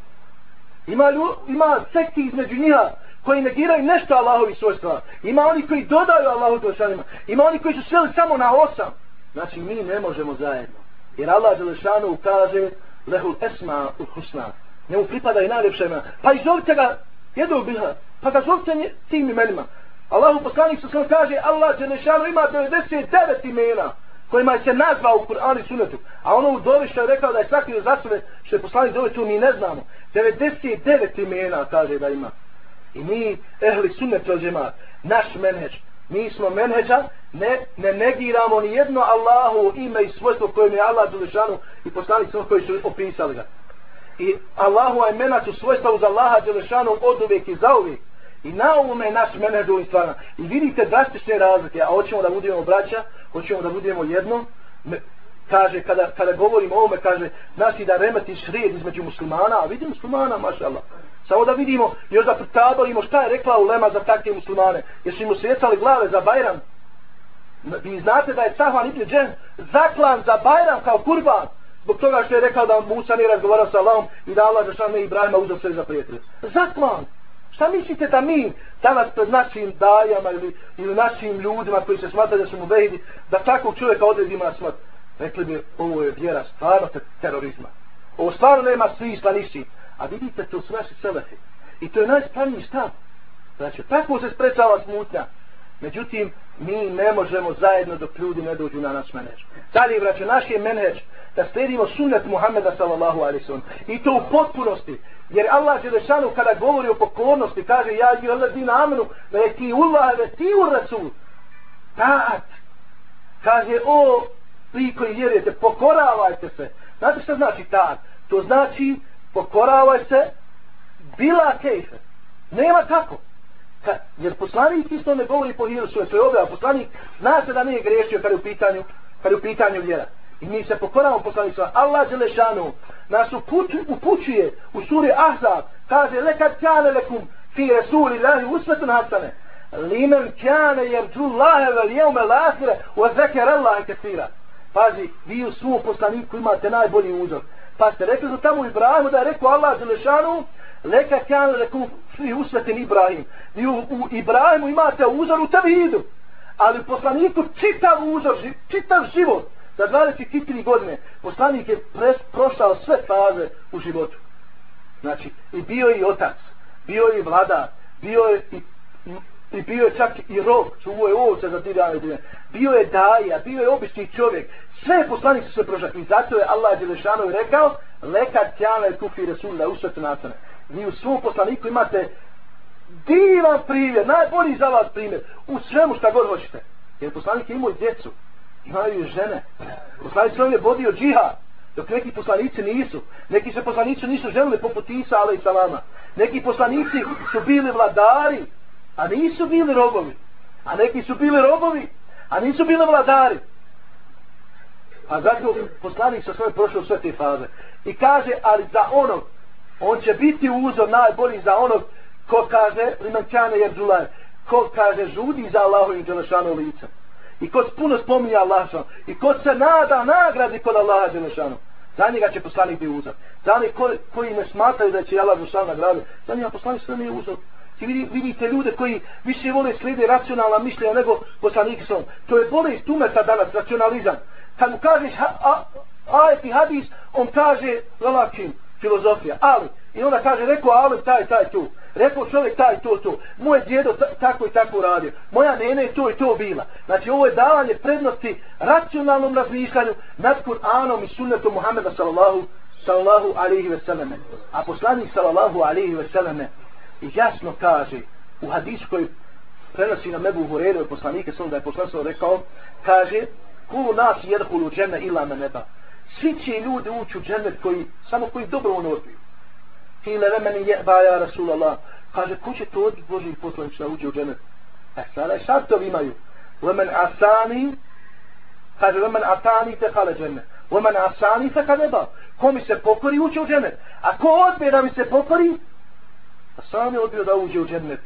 Ima, ljudi, ima sekti između njiha koji negiraju nešto Allahovi svojstva. Ima oni koji dodaju Allahu Đelešanima. Ima oni koji su sveli samo na osam. Znači mi ne možemo zajedno. Jer Allah Đelešanu kaže lehul esma u husna. Njemu pripada i najljepša imena. Pa i zovite ga jednog biha. Pa ga zovite tim imenima. Allahu poslanik su kaže Allah Đelešanu ima 99 imena kojima se nazva u Kur'anu i Sunnetu. A ono u dovi što je rekao da je svaki za sebe što je poslanik dovi tu mi ne znamo. 99 imena kaže da ima. I mi, ehli sunnet al džemat, naš menheđ, mi smo menheđa, ne, ne negiramo ni jedno Allahu ime i svojstvo kojim je Allah Đelešanu i poslanik smo koji su opisali ga. I Allahu imena su svojstva uz Allaha Đelešanu od uvijek i za uvijek. I na ovome naš menheđ ovim stvarima. I vidite drastične razlike, a hoćemo da budemo braća, hoćemo da budemo jedno, kaže, kada, kada govorimo o ovome, kaže, znači da remeti sred između muslimana, a vidi muslimana, mašallah. Samo da vidimo, još da pritabalimo šta je rekla ulema za takve muslimane. Jesu im usvjecali glave za Bajram? Vi znate da je Sahvan ibn Džen zaklan za Bajram kao kurban. Zbog toga što je rekao da Musa nije razgovarao sa Allahom i da Allah Žešan ne Ibrahima uzao sve za prijatelje. Zaklan! Šta mislite da mi danas pred našim dajama ili, ili našim ljudima koji se smatraju da su mu behidi, da takvog čovjeka odredimo na smrt? Rekli bi, ovo je vjera stvarno terorizma. Ovo stvarno nema smisla niši. A vidite, to su naši selefi. I to je najspravniji štab. Znači, tako se sprečava smutnja. Međutim, mi ne možemo zajedno dok ljudi ne dođu na naš menedž. Sad je, braće, naš je menedž da slijedimo sunnet Muhammeda sallallahu alaihi sallam. I to u potpunosti. Jer Allah je lešanu kada govori o pokornosti, kaže, ja i Allah dina amenu, da je ti ullah, da ti u rasul. Taat. Kaže, o, vi koji vjerujete, pokoravajte se. Znate što znači taat? To znači, pokoravaj se, bila kejfe. Nema kako. Ka, jer poslanik isto ne govori po hiru to je objava. Poslanik zna se da nije grešio kad je u pitanju, kad je u pitanju vjera. I mi se pokoramo poslanicima. Allah Đelešanu nas upućuje, upućuje u suri Ahzab. Kaže, lekad kane lekum fi resuli lahi usvetun hasane. Limen kane jerđu lahe vel jeume lahire u zekere Allahe kefira. Pazi, vi u svom poslaniku imate najbolji uzor. Pa ste rekli su tamo Ibrahimu da je rekao Allah Đelešanu, Leka kan rekao fi usvetin Ibrahim. Vi u, u Ibrahimu imate uzor u tevhidu. Ali poslaniku čitav uzor, čitav život. Za 23 godine poslanik je pres, prošao sve faze u životu. Znači, i bio je i otac, bio je i vlada, bio je i, i, bio je čak i rok, čuvo je ovce za ti dine. Bio je daja, bio je obični čovjek. Sve poslanik su se prošao. I zato je Allah Đelešanu rekao, lekad tjale kufi resulna usvetu nacane vi u svom poslaniku imate divan primjer, najbolji za vas primjer, u svemu šta god hoćete. Jer poslanik je imao djecu, imaju i žene. Poslanik svojom je vodio džiha, dok neki poslanici nisu. Neki se poslanici nisu želili poput Isa, ale i salama. Neki poslanici su bili vladari, a nisu bili robovi. A neki su bili robovi, a nisu bili vladari. A zato poslanik sa svoje prošao sve te faze. I kaže, ali za onog on će biti uzor najbolji za onog ko kaže limančane jer džulaj ko kaže žudi za Allahovim dželešanu licem i ko puno spominje Allaha i ko se nada nagradi kod Allaha dželešanu za njega će poslanik biti uzor za njega koji, koji ne smataju da će Allah dželešanu nagradi za njega poslanik sve nije uzor I vidi, vidite ljude koji više vole slijede racionalna mišljenja nego poslanik sam. To je bolest tumeta danas, racionalizam. Kad mu kažeš ha, a, ajet i hadis, on kaže, lalakim, filozofija. Ali, i onda kaže, rekao Ali taj, taj, tu. Rekao čovjek taj, to, to. Moje djedo tako i tako radio. Moja nene je to i to bila. Znači, ovo je davanje prednosti racionalnom razmišljanju nad Kur'anom i sunnetom Muhammeda sallallahu, sallallahu alihi veseleme. A poslanik sallallahu alihi veseleme jasno kaže u hadisu koji prenosi na Mebu Hureyre poslanike sallallahu da je poslanik rekao, kaže, kulu nas jedhulu džene ila me neba svi će ljudi ući u džennet koji, samo koji dobro ono odbiju. Hile remeni je ba ja Rasulallah. Kaže, ko će to odbiti Boži poslanič da uđe u džennet? E sada je šartovi imaju. Vemen asani, kaže, vemen atani te kale džennet. Vemen asani te kale ba. Ko mi se pokori uđe u džennet? A ko odbije da mi se pokori? A sam je odbio da uđe u džennet.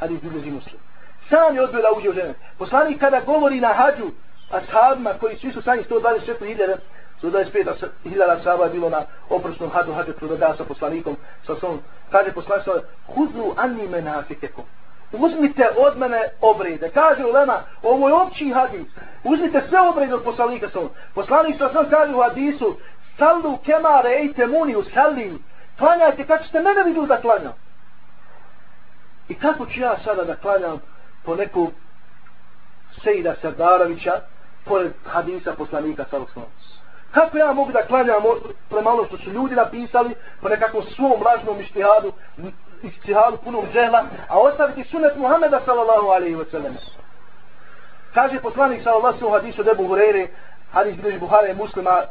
Hadis izbilježi muslim. Sam je odbio da uđe u džennet. Poslanik kada govori na hađu, ashabima koji svi su sanji 124.000 125 hiljada je bilo na oprosnom hadu hađe da sa poslanikom sa svom, kaže poslanik sa huzu anni menafikekom uzmite od mene obrede. Kaže Ulema, ovo je opći hadis. Uzmite sve obrede od poslanika sa poslanik sa svom kaže u hadisu sallu kemare ejte muni u sallim. klanjajte kako ćete mene vidu da klanjam. I kako ću ja sada da klanjam po neku Sejda Sardarovića pored hadisa poslanika sallallahu svom Kako ja mogu da klanjam prema ono što su ljudi napisali po nekakvom svom lažnom ištihadu, ištihadu punom džehla, a ostaviti sunet Muhameda sallallahu alaihi wa sallam. Kaže poslanik sallallahu alaihi wa hadisu debu Hureyre, hadis bliži Buhara i muslima,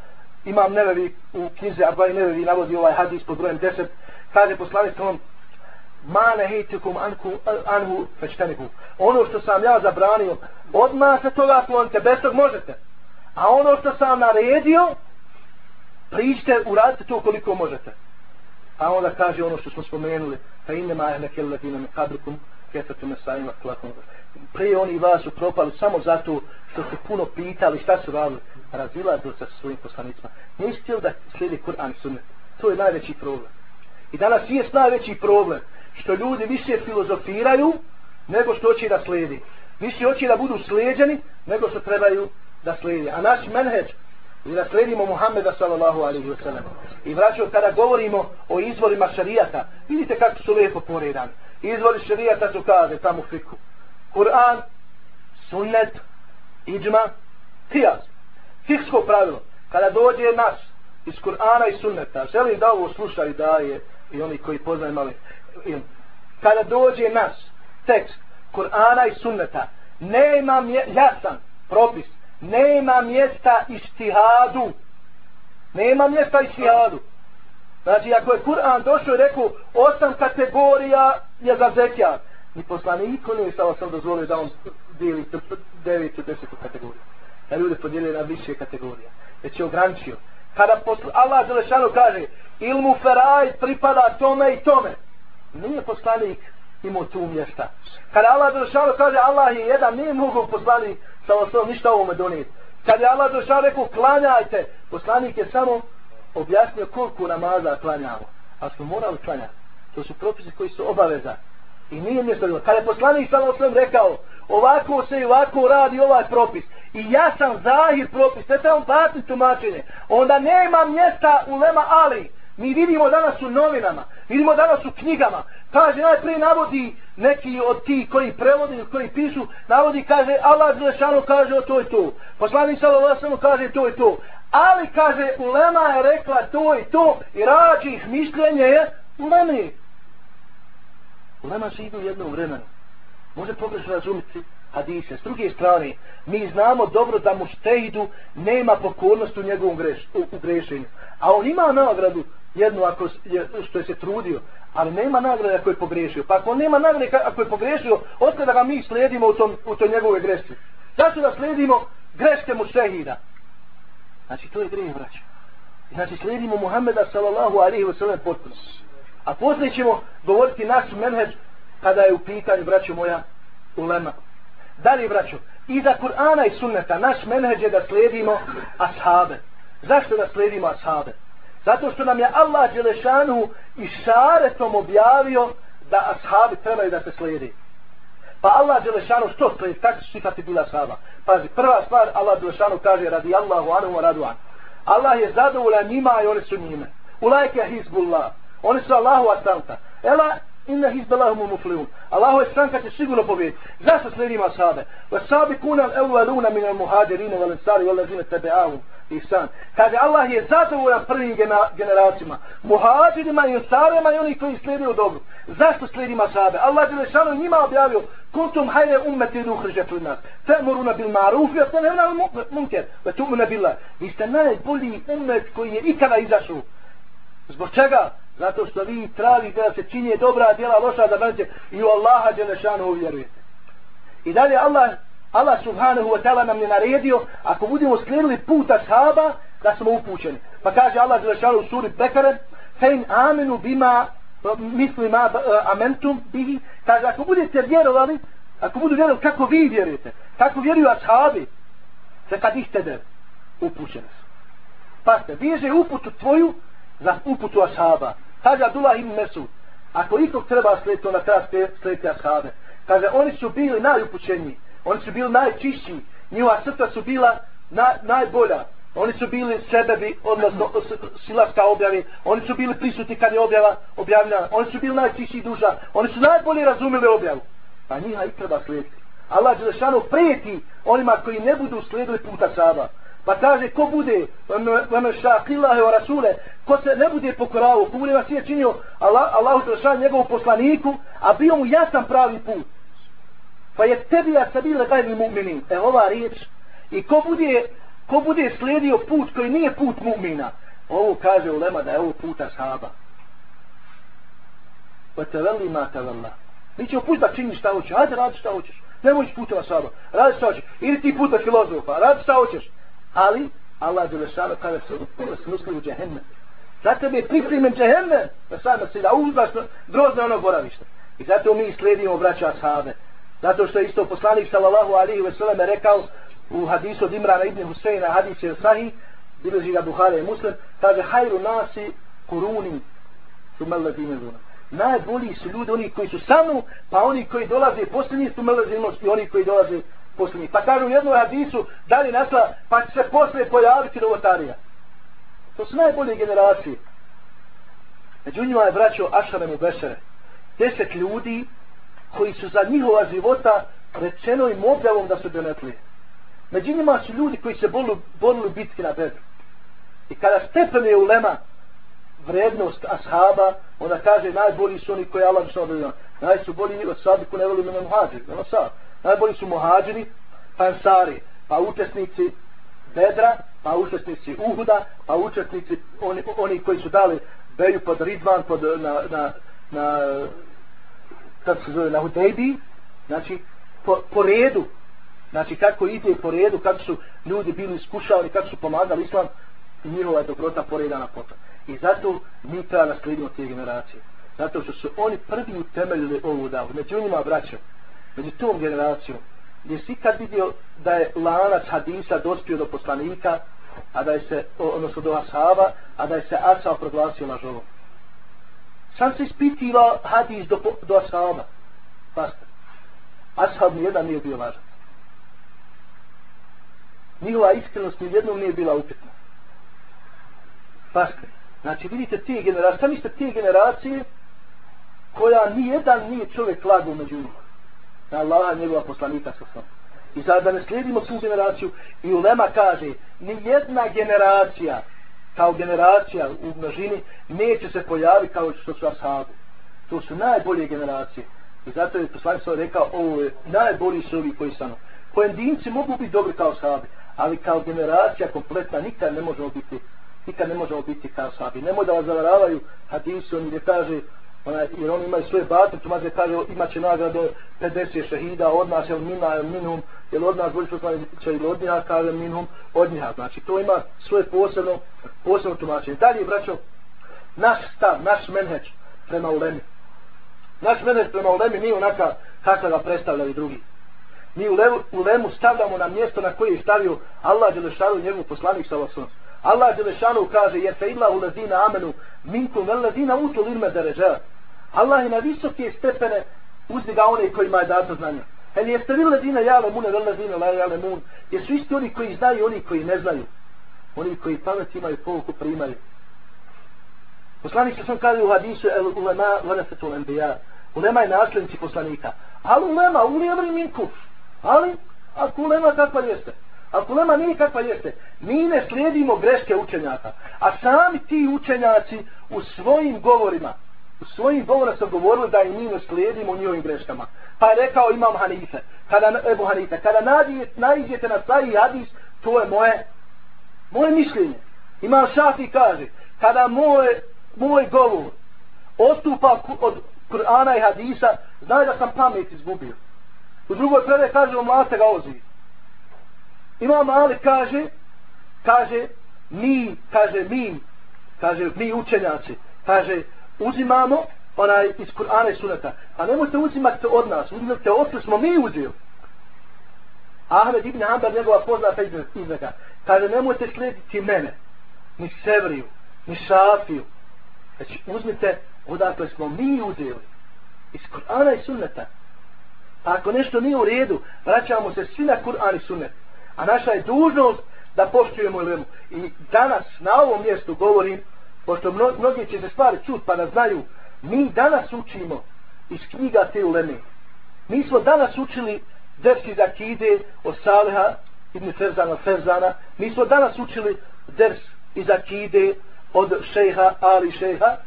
imam nevevi u knjizi Arbaj nevevi navodi ovaj hadis pod brojem 10, kaže poslanik sallallahu ma nehejtukum anku, anhu fešteniku. Ono što sam ja zabranio, odmah se toga klonite, bez tog možete. A ono što sam naredio, priđite, uradite to koliko možete. A onda kaže ono što smo spomenuli, fa inne ma ehne kelletina mi kadrukum, kefetu mesajima klakom. Prije oni vas upropali samo zato što ste puno pitali šta su radili. do sa svojim poslanicima. Nisi htjeli da slijedi Kur'an i sunnet. To je najveći problem. I danas je najveći problem što ljudi više filozofiraju nego što hoće da slijedi. Više hoće da budu slijedjeni nego što trebaju da slijedi. A naš menheđ i da slijedimo Muhammeda sallallahu alaihi wa sallam. I vraćamo kada govorimo o izvorima šarijata, vidite kako su lijepo poredani. Izvori šarijata su kaže tamo fiku. Kur'an, sunnet, iđma, tijaz. Fiksko pravilo. Kada dođe nas iz Kur'ana i sunneta, želim da ovo slušaju daje i oni koji poznaju mali. Kada dođe nas tekst Kur'ana i sunneta, nema jasan propis nema mjesta ištihadu. Nema mjesta ištihadu. Znači, ako je Kur'an došao i rekao, osam kategorija je za zekijat. Ni poslanik ne je stao sam dozvolio da on dijeli devet desetu kategoriju. Da ljude podijeli na više kategorija. Već je ograničio. Kada posl Allah Želešanu kaže, ilmu feraj pripada tome i tome. Nije poslanik imao tu mjesta. Kada Allah došao kaže, Allah je jedan, nije mogu poslanik sa osnovom ništa ovome donijeti. Kada je Allah došao rekao klanjajte, poslanik je samo objasnio koliko namaza klanjamo. A smo morali klanjati. To su propisi koji su obaveza. I nije mjesto bilo. Kada je poslanik sa osnovom rekao ovako se i ovako radi ovaj propis. I ja sam zahir propis. Ne trebam batni tumačenje. Onda nema mjesta u lema ali. Mi vidimo danas u novinama. Vidimo danas u knjigama. Kaže, najprije navodi neki od ti koji prevodi, koji pišu, navodi, kaže, Allah Zlešanu kaže o to i to. Poslani Salavasanu kaže to i to. Ali, kaže, Ulema je rekla to i to i rađih ih mišljenje je Ulemi. Ulema se idu u jednom vremenu. Može pogrešno razumiti hadise. S druge strane, mi znamo dobro da mu štehidu nema pokornost u njegovom greš, u, u grešenju. A on ima nagradu jednu ako je, što je se trudio, ali nema nagrade ako je pogriješio. Pa ako nema nagrade ako je pogriješio, otkada da ga mi slijedimo u, tom, u toj njegove greške? Zašto da slijedimo greške mu šehida? Znači, to je grijeh, braćo. Znači, slijedimo Muhammeda sallallahu alihi wa sallam potpuno. A poslije ćemo govoriti naš menheđ kada je u pitanju, braćo moja, ulema. Dalje, braćo, iza Kur'ana i sunneta naš menheđ je da slijedimo ashabe. Zašto da slijedimo ashabe? Zato što nam je Allah Đelešanu i šaretom objavio da ashabi trebaju da se slijedi. Pa Allah Đelešanu što slijedi? Kako su sifati bila ashaba? Pazi, prva stvar Allah Đelešanu kaže radi Allahu anhu wa radu an. Allah je zadovoljan njima i oni su njime. Ulajke hizbullah. Oni su Allahu astanka. Ela inna hizbalahum muflihun. Allahu je stranka će sigurno pobjediti. Zašto slijedimo ashabe? Wa sabiquna al-awwaluna min al-muhajirin wal ansari ihsan. Kaže Allah je zadovoljan prvim generacijama, muhađirima i ansarima i oni koji slijedio dobro. Zašto slijedimo masabe? Allah je lešano njima objavio kuntum hajre ummeti ruhriže pred nas. Te'muruna bil maruf i nevna munker. Ve tu'muna billah. Vi ste najbolji ummet koji je ikada izašao. Zbog čega? Zato što vi tražite da se činje dobra djela, loša da branite i u Allaha Đelešanu uvjerujete. I dalje Allah, Allah subhanahu wa ta'ala nam je naredio, ako budemo slijedili puta sahaba, da smo upućeni. Pa kaže Allah Đelešanu u suri Bekare, fein amenu bima misli ma eh, amentum bihi, kaže ako budete vjerovali, ako budu vjerovali kako vi vjerujete, kako vjeruju ashabi, se kad ih tede upućeni su. Pa ste, bježe uputu tvoju za uputu ashaba. Kaže Abdullah ibn Mesud, ako ikog treba slijediti, onda treba slijediti ashabe. Kaže, oni su bili najupućeniji, oni su bili najčišći, njihova srta su bila na, najbolja. Oni su bili sebebi, odnosno silaska objavi, oni su bili prisutni kad je objava objavljena, oni su bili najčišći duša, oni su najbolje razumeli objavu. Pa njiha i treba slijediti. Allah Đelešanu prijeti onima koji ne budu slijedili puta saba. Pa kaže, ko bude, vama šakillahe wa rasule, ko se ne bude pokorao, ko bude vas je činio Allah, Allahu Đelešanu njegovu poslaniku, a bio mu jasan pravi put. Pa je tebi ja sabile gajni mu'minin. E ova riječ. I ko bude, ko bude slijedio put koji nije put mu'mina. Ovo kaže ulema da je ovo puta sahaba. Pa te veli ma te vela. Mi ćemo pući da činiš šta hoćeš. Hajde radi šta hoćeš. Ne možeš putova sahaba. Radi šta hoćeš. Ili ti puta filozofa. Radi šta hoćeš. Ali, Allah Đelešanu kada se snusli u džehennem. Za tebe je pripremljen džehennem, da sada se da uzdaš grozno ono boravište. I zato mi slijedimo braća ashave. Zato što je isto poslanik sallallahu alaihi ve selleme rekao u hadisu od Imrana ibn Huseina, hadis je sahih, biloži ga Buhari i Muslim, kaže hajru nasi kuruni su melazine zuna. Najbolji su ljudi oni koji su sa mnom, pa oni koji dolaze posljednji su melazine i oni koji dolaze posljednji. Pa kažu u jednoj hadisu, da li nasla, pa će se posle pojaviti novotarija. To su najbolje generacije. Među njima je braćo Ašarem u Bešere. Deset ljudi koji su za njihova života rečeno im objavom da su donetli. Među njima su ljudi koji se borili, borili bitke na bedru. I kada stepen je ulema vrednost ashaba, ona kaže najbolji su oni koji Allah što odredio. Naj su bolji od sadiku ne voli mene muhađiri. Ono sad. Najbolji su muhađiri, pa ansari, pa učesnici bedra, pa učesnici uhuda, pa učesnici oni, oni koji su dali beju pod Ridvan, pod, na, na, na, kako se zove, na Hudejbi, znači, po, po redu, znači kako ide po redu, kako su ljudi bili iskušavani, kako su pomagali islam, i njihova je dobrota poredana potom. I zato mi treba naslijedimo te generacije. Zato što su oni prvi utemeljili ovu davu. Među njima vraćaju. Među tom generacijom. Gdje si kad vidio da je lanac hadisa dospio do poslanika, a da je se, odnosno do Asava, a da je se Asav proglasio lažovom. Sam se ispitiva hadis do, do ashaba. Pasta. Ashab nijedan nije bio lažan. Njihova iskrenost nijednom nije bila upitna. Pasta. Znači vidite te generacije, sami ste te generacije koja nijedan nije čovjek lagu među njima. Na Allaha njegova poslanika sa sam. I sad da ne slijedimo tu generaciju i Ulema kaže ni jedna generacija kao generacija u množini neće se pojaviti kao što su ashabi. To su najbolje generacije. I zato je poslanik sam rekao ovo je najbolji su ovi koji stanu. Ono. Pojedinci mogu biti dobri kao ashabi, ali kao generacija kompletna nikad ne možemo biti nikad ne možemo biti kao ashabi. Nemoj da vas zavaravaju hadisi oni gdje kaže ona, jer oni imaju svoje bate, tu mazde kaže imat će nagrade 50 šehida od nas, jel mina, jel minum, jel od nas bolje poslani će ili od njiha, kaže minum, od njiha. Znači to ima svoje posebno, posebno tumačenje. Dalje, braćo, naš stav, naš menheđ prema ulemi. Naš menheđ prema ulemi nije onaka kakva ga predstavljaju drugi. Mi u ulemu stavljamo na mjesto na koje je stavio Allah Đelešanu njegov poslanik sa vasom. Allah Đelešanu kaže jer fe illahu lezina amenu minkum vel lezina utul ilme deređa. Allah je na visoke stepene uzdiga one kojima je dato znanje. Hel jeste vi lezina jale mune vel lezina la jale mun. Jesu isti oni koji znaju oni koji ne znaju. Oni koji pamet imaju povuku primaju. Poslanik se sam kaže u hadisu el ulema vanesetul enbija. Ulema je nasljednici poslanika. Ali ulema, ulijevri minku. Ali, ako ulema kakva jeste? Ako ulema nije kakva jeste, mi ne slijedimo greške učenjaka. A sami ti učenjaci u svojim govorima, u svojim govora su govorili da i mi ne slijedimo njihovim greškama. Pa je rekao imam Hanife, kada, Ebu Hanife, kada nađete na stari hadis, to je moje, moje mišljenje. Imam Šafi kaže, kada moj, moj govor ostupa od Kur'ana i hadisa, znaj da sam pamet izgubio. U drugoj predaj kaže, omlate ga ozi. Imam Ali kaže, kaže, mi, kaže, mi, kaže, mi učenjaci, kaže, uzimamo onaj iz Kur'ana i Suneta. A nemojte uzimati od nas, uzimate od što smo mi uzeli. Ahmed ibn Hanbal, njegova poznata izveka, kaže, nemojte slijediti mene, ni Sevriju, ni Šafiju. Znači, uzmite odakle smo mi uzeli. Iz Kur'ana i Sunneta. A ako nešto nije u redu, vraćamo se svi na Kur'an i Sunnet. A naša je dužnost da poštujemo ulemu. I danas na ovom mjestu govorim, pošto mnogi će se stvari čut pa da znaju, mi danas učimo iz knjiga te uleme. Mi smo danas učili dersi za kide od Saliha ibn Ferzana Ferzana. Mi smo danas učili ders iz akide od šeha Ali šeha.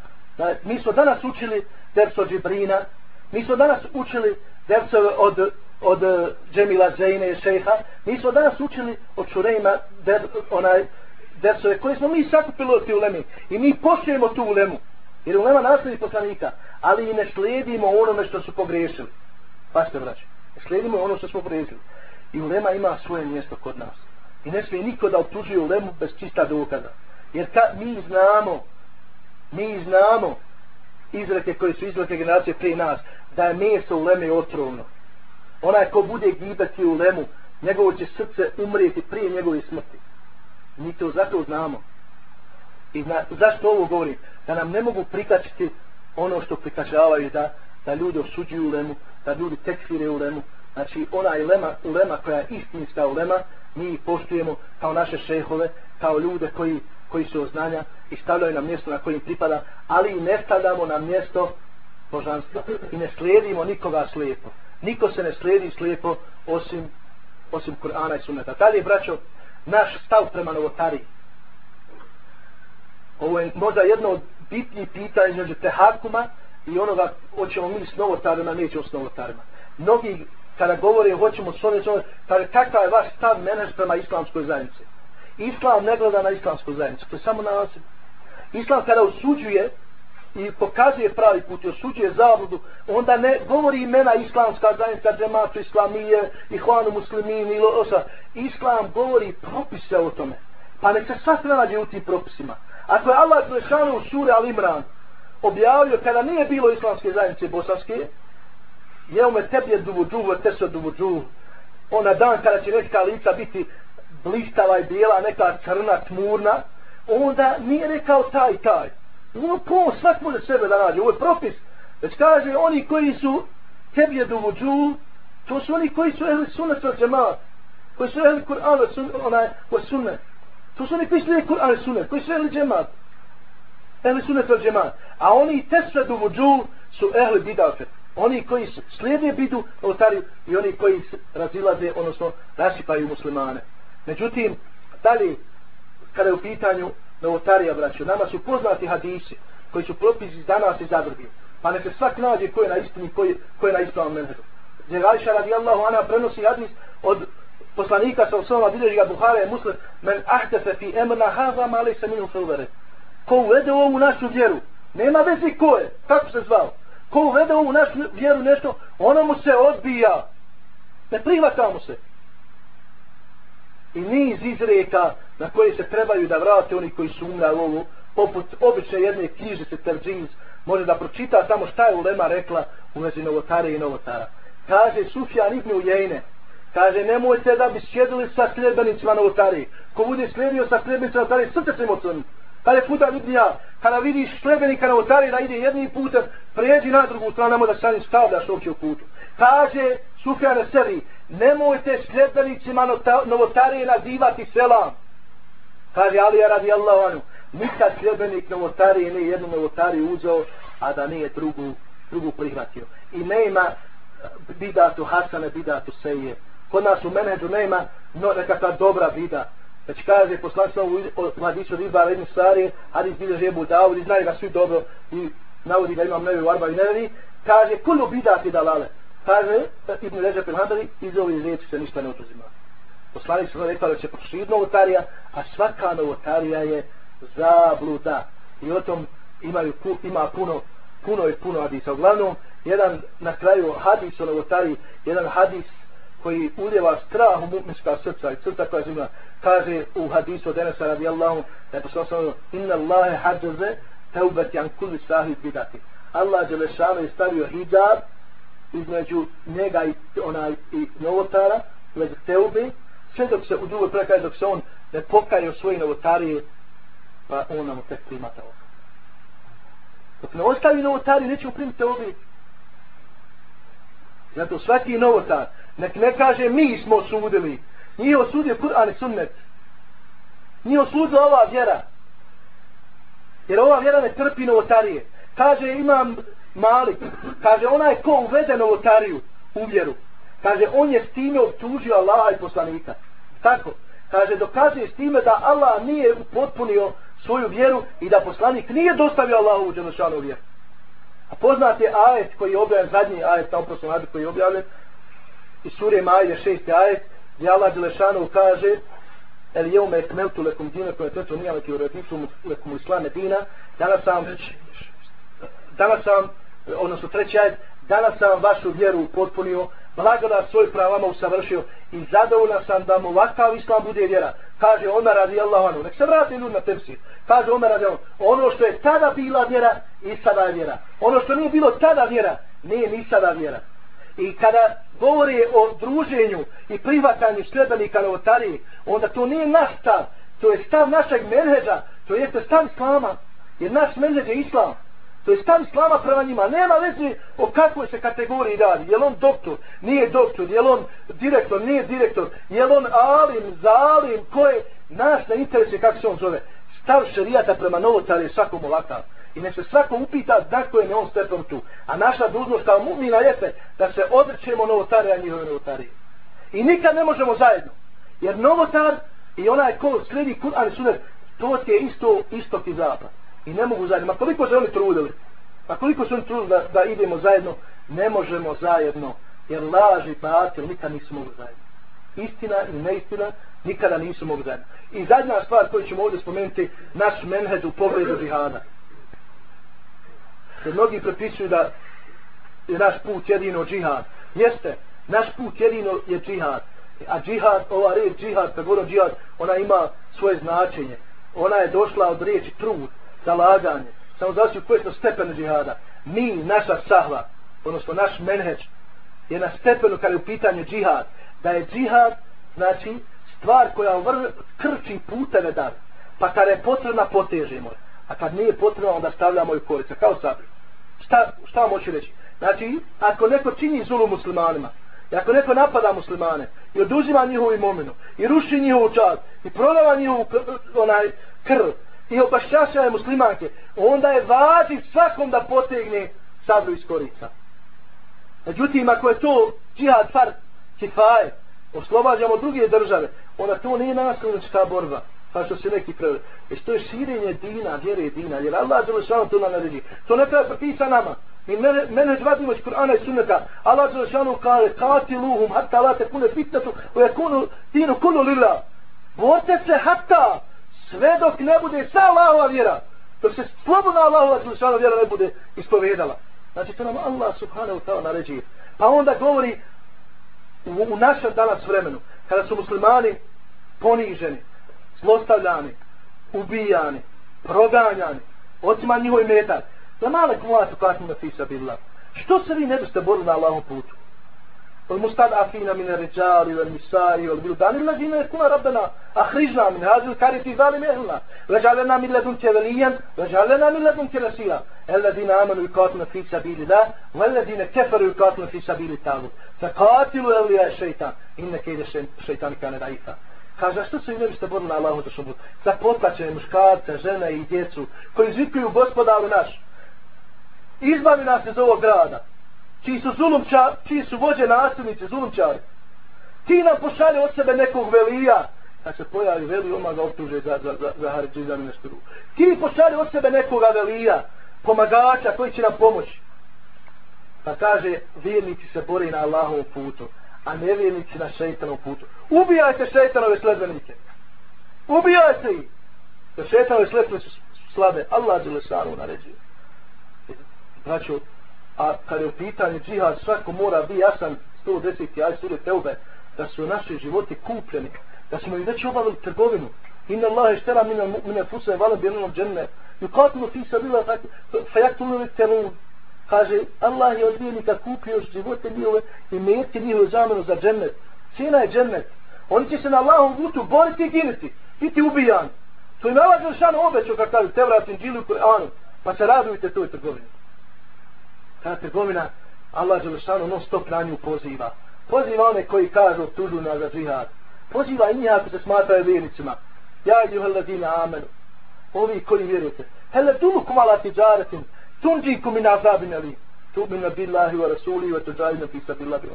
Mi smo danas učili ders od Džibrina. Mi smo danas učili dersove od od Džemila Zeyne šeha. Mi smo danas učili od Šurejma der, onaj dersove koje smo mi sakupili od te ulemi. I mi poštujemo tu ulemu. Jer ulema nasledi poslanika. Ali i ne slijedimo onome što su pogriješili. Pa ste vraći. Ne slijedimo ono što smo pogriješili. I ulema ima svoje mjesto kod nas. I ne smije niko da optužuje u lemu bez čista dokaza. Jer ta, mi znamo, mi znamo izreke koje su izreke generacije prije nas, da je meso u otrovno. Onaj ko bude gibati u lemu, njegovo će srce umrijeti prije njegove smrti. Mi to zato znamo. I na, zašto ovo govorim? Da nam ne mogu prikačiti ono što prikačavaju da, da ljudi osuđuju ulemu, da ljudi tekfire ulemu. Znači ona je lema, ulema koja je istinska ulema, mi ih poštujemo kao naše šehove, kao ljude koji, koji su oznanja i stavljaju na mjesto na kojim pripada, ali i ne stavljamo na mjesto božanstva i ne slijedimo nikoga slijepo. Niko se ne slijedi slijepo osim, osim Kur'ana i Sunneta. Dalje, braćo, naš stav prema novotariji. Ovo je možda jedno od bitnijih pitanja među tehakuma i onoga hoćemo mi s novotarima, nećemo s novotarima. Mnogi kada govore hoćemo s ovim, kada kakav je vaš stav menedž prema islamskoj zajednici. Islam ne gleda na islamsku zajednicu, to je samo na nas. Islam kada osuđuje i pokazuje pravi put i osuđuje zabludu, onda ne govori imena islamska zajednica, džematu islamije, i hvanu muslimini, ili osa. Islam govori propise o tome. Pa nek se sva sve nađe u tim propisima. Ako je Allah Đelešanu u suri Al-Imran objavio kada nije bilo islamske zajednice bosanske, je ume tebi je duvu te se duvu džuvu. Ona dan kada će neka lica biti blistava i bijela, neka crna, tmurna, onda nije rekao taj, taj. Ovo po, svak može sebe da nađe, ovo je propis. Već kaže, oni koji su tebi je duvu to su oni koji su ehli sunnet od džemaat, koji su ehli Kur'an, sun, onaj, od sunnet. To su oni koji su ehli Kur'an, sunnet, koji su ehli džemaat. Ehli sunnet od džemaat. A oni tesve duvu džuvu su ehli bidafet oni koji slijede bidu novotariju i oni koji razilaze, odnosno rasipaju muslimane. Međutim, dalje, kada je u pitanju novotarija, braćo, nama su poznati hadisi koji su propisi iz nas i zadrbio. Pa neka svak nađe ko je na istini, ko je, ko je na istinom menheru. Jer Ališa radijallahu ana prenosi hadis od poslanika sa osnovama bilježi ga Buhara i Muslim men ahtefe fi emrna hava mali se minu filvere. Ko uvede ovu našu vjeru, nema vezi ko je, kako se zvao, ko uvede u našu vjeru nešto, ono mu se odbija. Ne prihvata mu se. I niz izreka na koje se trebaju da vrate oni koji su umra u poput obične jedne knjižice Terđins, može da pročita samo šta je Ulema rekla u vezi novotare i novotara. Kaže Sufjan ibn Ujejne, kaže nemojte da bi sjedili sa sljedbenicima novotari. Ko bude slijedio sa sljedbenicima novotari, srce se im. Kada je puta vidi ja, kada vidiš sljedbenika na da ide jednim putem, prijeđi na drugu stranu, nemoj da sani stavljaš uopće u putu. Kaže Sufjan Seri, nemojte sljedbenicima novotarije nazivati selam. Kaže Alija radi Allahanu, nikad sljedbenik novotarije nije jednu novotariju uzeo, a da nije drugu, drugu prihvatio. I nema eh, bidatu Hasane, bidatu Seje. Kod nas u menedžu nema no, nekakva dobra bida. Znači kaže poslanstvo u hadisu od Ibara ibn Sari, hadis bide žebu Dawud i znaju ga svi dobro i navodi da imam nevi u Arba i nevi, kaže kulu bidati dalale. Kaže e, Ibn Ređep il Hanbali, iz ovih riječi se ništa ne oduzima. Poslanik se rekao da će proširiti novotarija, a svaka novotarija je zabluda. I o tom imaju, ima puno, puno i puno hadisa. Uglavnom, jedan na kraju hadis o novotariji, jedan hadis koji uljeva strah u mu'minska srca i srca koja zima kaže u hadisu od Enesa radijallahu da je poslao sam inna Allahe hađaze teubeti an kulli sahib bidati Allah je lešano i stavio hijab između njega i onaj i novotara među teube sve dok se u drugoj prekaj dok se on ne pokaje o svoje novotarije pa on nam tek prima teube dok ne ostavi novotari neće uprimiti teube zato svaki novotar Nek ne kaže mi smo osudili. Nije osudio Kur'an i sunnet. Nije osudio ova vjera. Jer ova vjera ne trpi novotarije. Kaže imam mali. Kaže onaj ko uvede novotariju u vjeru. Kaže on je s time obtužio Allaha i poslanika. Tako. Kaže dokazuje s time da Allah nije upotpunio svoju vjeru i da poslanik nije dostavio Allahu u dženošanu vjeru. A poznat je ajet koji je objavljen, zadnji ajet, tamo prosim koji je objavljen, iz sure Maje, šesti ajet gdje Allah Đelešanu kaže el jeume ekmeltu lekum dine koje teto nijalaki u ureticu lekum islame dina danas sam danas sam odnosno treći ajet danas sam vašu vjeru potpunio blagodat svoj pravama usavršio i zadovoljan sam da mu ovakav islam bude vjera. Kaže Omer radi Allahu anu. Nek se vrati ljudi na tepsi. Kaže Omer radi Allahu Ono što je tada bila vjera i sada je vjera. Ono što nije bilo tada vjera, nije ni sada vjera. I kada govori o druženju i prihvatanju sljedbenika novotarije, onda to nije naš stav. To je stav našeg menheđa. To jeste stav islama. Jer naš menheđ je islam. To je stav islama prema njima. Nema veze o kakvoj se kategoriji radi. Je on doktor? Nije doktor. Je on direktor? Nije direktor. Je on alim, zalim? Ko je? Naš na interesuje kako se on zove. Stav šarijata prema novotari je svakom ovakav. I nek se svako upita da ko je ne on stepom tu. A naša dužnost kao mumina jeste da se odrećemo novotari, a njihove novotarije. I nikad ne možemo zajedno. Jer novotar i onaj ko sledi Kur'an i Sunet, to je isto istok i zapad i ne mogu zajedno. Ma koliko se oni trudili? Ma koliko se oni trudili da, da idemo zajedno? Ne možemo zajedno. Jer laž i batil nikad nisu mogli zajedno. Istina i neistina nikada nisu mogli zajedno. I zadnja stvar koju ćemo ovdje spomenuti, naš menhed u pogledu džihada. Jer mnogi prepisuju da je naš put jedino džihad. Jeste, naš put jedino je džihad. A džihad, ova riječ džihad, kad govorim džihad, ona ima svoje značenje. Ona je došla od riječi trud zalaganje, samo znači koje smo stepene džihada. Mi, naša sahva, odnosno naš menheđ, je na stepenu kada je u pitanju džihad, da je džihad, znači, stvar koja vr, krči puteve dar. pa kada je potrebna, potežemo A kad nije potrebno, onda stavljamo ju korice, kao sablju. Šta, šta vam hoću reći? Znači, ako neko čini zulu muslimanima, i ako neko napada muslimane, i oduzima njihovu imovinu, i ruši njihovu čast, i prodava njihovu onaj krv, i obašćašaje muslimanke, onda je važiv svakom da potegne sablju iz korica. Međutim, ako je to džihad far kifaje, oslobađamo druge države, onda to nije naslovnička borba, Pa što se neki preveli. Već to je širenje dina, vjere dina, jer Allah je šano to nam naredi. To ne treba propisa nama. Mi mene, mene vadimo iz Kur'ana i sunneta. Allah je šano kaže, kati luhum, hatta la te kune fitnetu, u jakunu dinu kunu lila. Borte se hatta, sve dok ne bude sa Allahova vjera, dok se slobodna Allahova slušana vjera ne bude ispovedala. Znači to nam Allah subhanahu ta'ala naređi. Pa onda govori u, u našem danas vremenu, kada su muslimani poniženi, zlostavljani, ubijani, proganjani, otima njihoj metak, da male kumulatu kasnu na fisa bila. Što se vi ne biste borili na Allahom putu? والمستضعفين من الرجال والنساء والبلدان الذين يكون ربنا أخرجنا من هذه الكارثة ظالم أهلنا وجعلنا من لدنك وليا وجعلنا من لدنك رسيلا الذين آمنوا يقاتلون في سبيل الله والذين كفروا يقاتلون في سبيل التاغوت فقاتلوا أولياء الشيطان إن كيد الشيطان كان ضعيفا Kaže, što se vi ne biste borili na Allahu da šubut? Za potlačene muškarce, žene i djecu, koji zvikuju gospodaru naš. Izbavi nas iz ovog grada čiji su zulumčari, čiji su vođe nasilnici, zulumčari. Ti nam pošalje od sebe nekog velija, kad se pojavi veli, odmah ga optuže za, za, za, za haridžizam i nešto drugo. Ti pošalje od sebe nekoga velija, pomagača koji će nam pomoći. Pa kaže, vjernici se bori na Allahovom putu, a nevjernici na šeitanom putu. Ubijajte šeitanove sledbenike. Ubijajte ih. Jer šeitanove sledbenike su slabe. Allah je lešanu naređuje. Znači, a kada je u pitanju džihad svako mora biti jasan 110. aj sure teube da su naši životi kupljeni da smo i već obavili trgovinu. Inna Allahe štera mine, mine fuse vala bjernom dženne. Yukatilu fi sabila fajaktulu li terun kaže Allah je od vijenika kupio živote njihove i metke njihove zamenu za džennet. Cijena je džennet. Oni će se na Allahom putu boriti i giniti biti ubijani. To je nalazio šan obećao kakav kaže Tevrat Inđili i Kur'anu. Pa se radujte toj trgovini ta trgovina Allah Želešanu non stop na nju poziva. Poziva one koji kažu tužu na za džihad. Poziva i njih ako se smatraju vjernicima. Ja i juhel ladina amenu. Ovi koji vjerujete. Hele dulu kumala ti džaretim. Tunđi azabin ali. Tu min billahi wa rasuli wa tuđajina fi sabillahi wa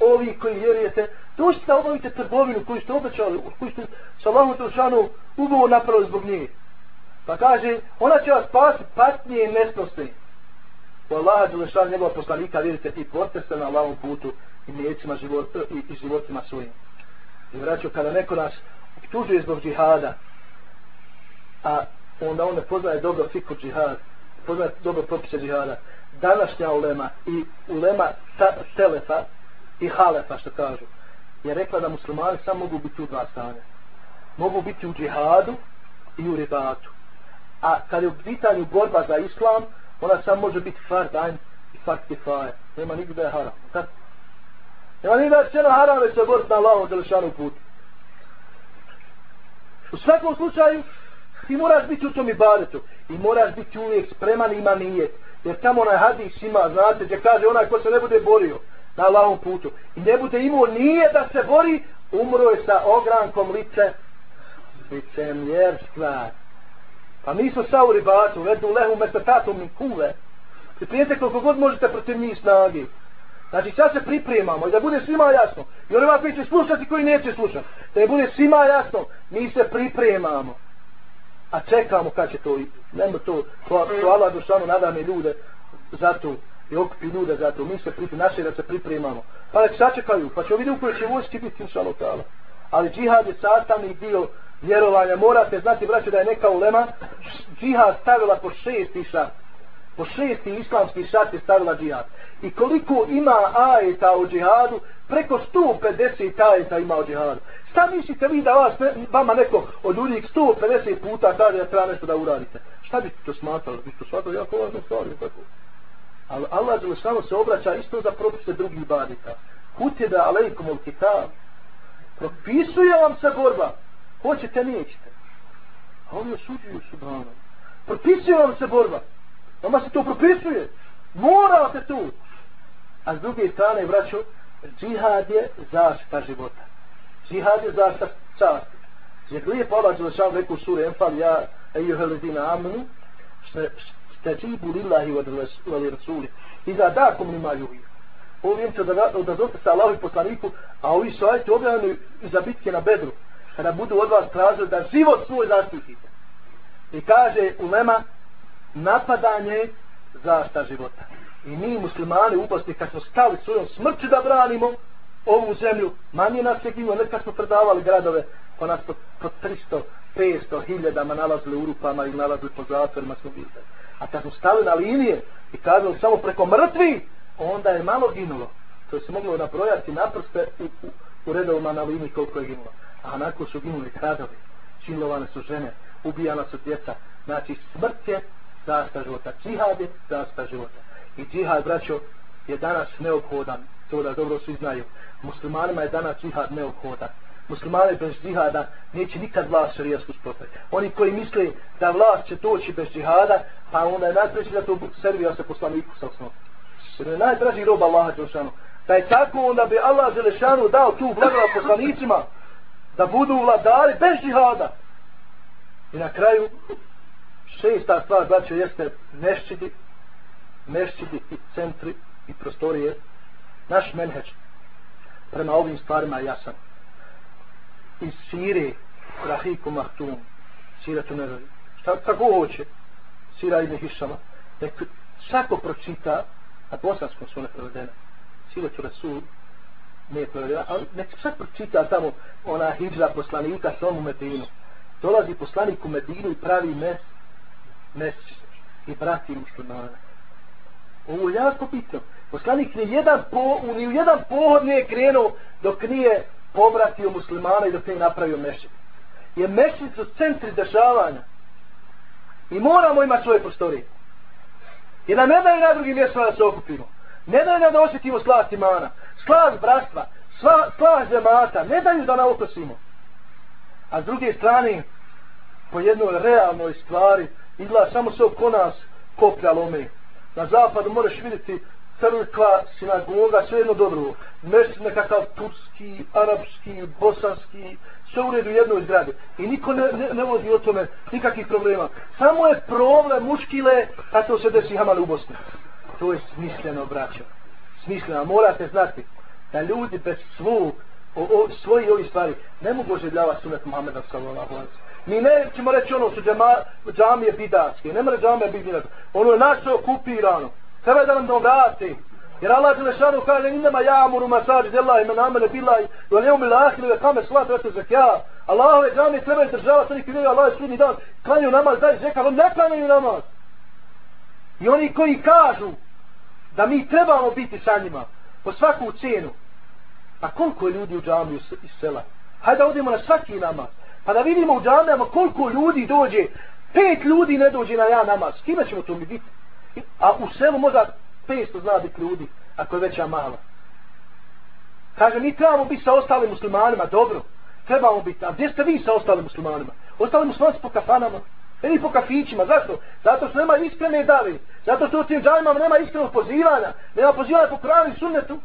Ovi koji vjerujete, došli da obavite trgovinu koju ste obećali, koju ste sa Allahom Želešanu ugovor napravili zbog njih. Pa kaže, ona će vas spasiti patnije i nesnosti u Allaha Đelešanu njegova poslanika vidite i porte se na Allahom putu i mjecima život, e, i, i životima svojim. I vraću, kada neko nas tužuje zbog džihada, a onda on ne poznaje dobro fiku džihad, poznaje dobro propise džihada, današnja ulema i ulema ta, telefa i halefa što kažu je rekla da muslimani samo mogu biti u dva stanja mogu biti u džihadu i u ribatu a kad je u pitanju borba za islam ona sam može biti fard ajn i fard kifaje. Nema nigdje je haram. Tako nema nigdje da je cijelo haram već se boriti na Allahom zelešanu putu u svakom slučaju ti moraš biti u tom ibadetu. I moraš biti uvijek spreman ima nijet. Jer tamo onaj hadis ima znate gdje kaže onaj ko se ne bude borio na Allahom putu i ne bude imao nije da se bori umro je sa ogrankom lice licemjerstva pa mi smo sa u ribatu vedu lehu mesetatom min kule pripremite koliko god možete protiv njih snage. Znači sad se pripremamo i da bude svima jasno. I onima koji će slušati koji neće slušati. Da bude svima jasno mi se pripremamo. A čekamo kad će to nema to to, to Allah dušanu nadame ljude za to i okupi ljude za to. Mi se pripremamo naše da se pripremamo. Pa nek sačekaju pa će vidjeti u kojoj će vojski biti inša Allah ali džihad je sastavni dio vjerovanja morate znati braću, da je neka ulema džihad stavila po šest iša po šesti islamski šat je stavila džihad. I koliko ima ajeta o džihadu preko 150 ajeta ima o džihadu. Šta mislite vi da vas, vama neko od uvijek 150 puta kaže da treba nešto da uradite? Šta bi to smatrali? Bi to smatrali jako važno stvari tako. Ali Allah Đelešanu se obraća isto za propise drugih badika kutje da alejkom ul kitab. Propisuje vam se borba hoćete nećete a oni osuđuju subhanu propisuje vam se borba Vama se to propisuje. Morate tu. A s druge strane, braćo, džihad je zaštita života. Džihad je zaštita časti. Jer lijepo Allah Đelešan rekao u suri Enfal, ja, ejuhe ledina što ste džibu lillahi wa rasuli. I da da kom nima Ovi im će da odazovite sa Allahovi poslaniku, a ovi su ajte objavljeni za bitke na bedru. Kada budu od vas tražili da život svoj zaštitite. I kaže ulema, napadanje zašta života. I mi muslimani upasti kad smo stali svojom smrću da branimo ovu zemlju, manje nas je ginulo, nekad smo predavali gradove po nas po, po 300, 500, hiljadama nalazili u rupama i nalazili po zatvorima smo bili. A kad smo stali na linije i kazali samo preko mrtvi, onda je malo ginulo. To se moglo nabrojati naprste u, u, u redovima na liniji koliko je ginulo. A onako su ginuli kradovi, čilovane su žene, ubijana su djeca. Znači smrt je zasta života. Džihad je zasta života. I džihad, braćo, je danas neophodan. To da dobro svi znaju. Muslimanima je danas džihad neophodan. Muslimani bez džihada neće nikad vlast šarijasku spostati. Oni koji misle da vlast će doći bez džihada, pa onda je najpreći da to servija se poslaniku sa osnovu. Jer je najdraži rob Allaha Đelešanu. Da je tako, onda bi Allah Đelešanu dao tu blagodat poslanicima da budu vladari bez džihada. I na kraju, šesta stvar, braćo, jeste mešćidi, mešćidi i centri i prostorije. Naš menheđ prema ovim stvarima jasan. Iz Sire, Rahiku Mahtum, Sira tu ne Šta, kako hoće, Sira ibn Hišama, nek svako pročita, a bosanskom su ne prevedene, Sira tu Rasul, ne provjerava, ali nek sad pročita tamo ona hijđa poslanika sa u Medinu. Dolazi poslanik u Medinu i pravi mes, mesec i prati muslimana. Ovo je jako bitno. Poslanik ni jedan po, ni u jedan pohod nije krenuo dok nije povratio muslimana i dok nije napravio mešćin. Je mešćin su centri dešavanja. I moramo imati svoje prostorije. I da ne daju na drugim mjestima da se okupimo. Ne daju nam da osjetimo slast imana. Slast bratstva. Slast zemata. Ne daju da naokosimo. A s druge strane, po jednoj realnoj stvari, izgleda samo se oko nas koplja lome. Na zapadu možeš vidjeti crkva, sinagoga, sve jedno dobro. Mešćin nekakav turski, arapski, bosanski, sve u redu jednoj zgradi. I niko ne, ne, ne vodi o tome nikakvih problema. Samo je problem muškile a to se desi Hamal u Bosni. To je smišljeno, braćo. Smišljeno. Morate znati da ljudi bez svog, o, o, svoji ovi stvari ne mogu oživljavati sunet Muhammeda sallallahu alaihi Mi ne ćemo reći ono su džama, džamije bidatske. Ne mre džamije bidatske. Ono je naše okupirano. Treba da nam to vrati. Jer Allah je lešanu kaže inama ja amuru masađi djela men amene bilaj i on je umil ahiru ve kame slat vete zekja. Allahove džamije treba je državati oni koji Allah je sudni dan klanju namaz daj zeka. Ne klanju namaz. I oni koji kažu da mi trebamo biti sa njima po svaku cijenu A koliko je ljudi u džamiju iz sela? Hajde da odemo na svaki namaz. Pa da vidimo u džamijama koliko ljudi dođe. Pet ljudi ne dođe na ja namaz. Kime ćemo to mi biti? A u selu možda 500 zna biti ljudi. Ako je veća mala. Kaže, mi trebamo biti sa ostalim muslimanima. Dobro. Trebamo biti. A gdje ste vi sa ostalim muslimanima? Ostali muslimanci po kafanama. E ili po kafićima. Zašto? Zato što nema iskrene dave. Zato što u tim džavima nema iskrenog pozivanja. Nema pozivanja po kranu i sunnetu.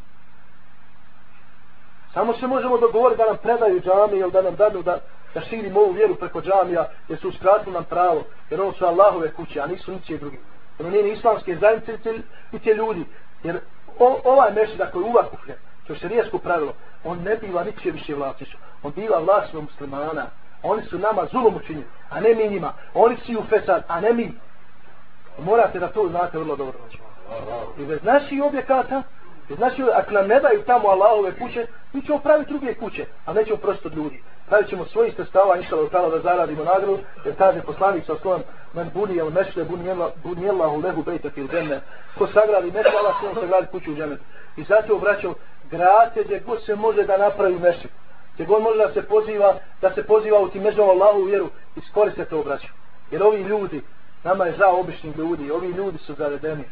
Samo se možemo dogovoriti da nam predaju džami ili da nam dadu da, da širimo ovu vjeru preko džamija jer su uskratili nam pravo. Jer ovo su Allahove kuće, a nisu ničije drugi. Ono nije ni islamske zajednice i te ljudi. Jer o, ovaj mešida koji uva uhlje, to je šarijesko pravilo, on ne biva ničije više vlasništvo. On biva vlasništvo muslimana. Oni su nama zulom učinili, a ne mi njima. Oni su u fesad, a ne mi. Morate da to znate vrlo dobro. I bez naših objekata, Znači, ako nam ne daju tamo Allahove kuće, mi ćemo praviti druge kuće, a nećemo prosto ljudi. Pravit ćemo svoji sredstava, inšala utala da zaradimo nagradu, jer kaže poslanik sa svojom, men buni jel mešle, buni Allahu lehu bejta fil džene. Ko sagradi mešle, Allah svojom sagradi kuću u džene. I zato obraćao, grate gdje god se može da napravi mešle. Gdje god može da se poziva, da se poziva u tim međom Allahu vjeru, iskoriste to obraćao. Jer ovi ljudi, nama je žao običnih ljudi, ovi ljudi su zaredeni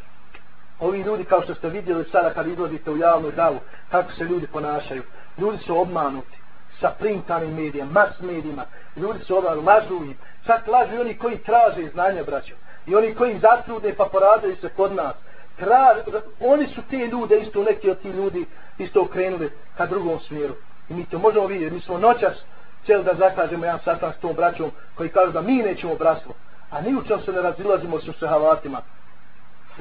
ovi ljudi kao što ste vidjeli sada kad izlazite u javnu davu, kako se ljudi ponašaju. Ljudi su obmanuti sa printanim medijama, mas medijima. Ljudi su obmanuti, lažu im. Čak lažu oni koji traže znanje, braćo. I oni koji zatrude pa poradaju se kod nas. Traže, oni su te ljude, isto neki od ti ljudi, isto okrenuli ka drugom smjeru. I mi to možemo vidjeti. Mi smo noćas cijeli da zakažemo jedan sastanak s tom braćom koji kažu da mi nećemo bratstvo. A ni u čem se ne razilazimo s šehavatima.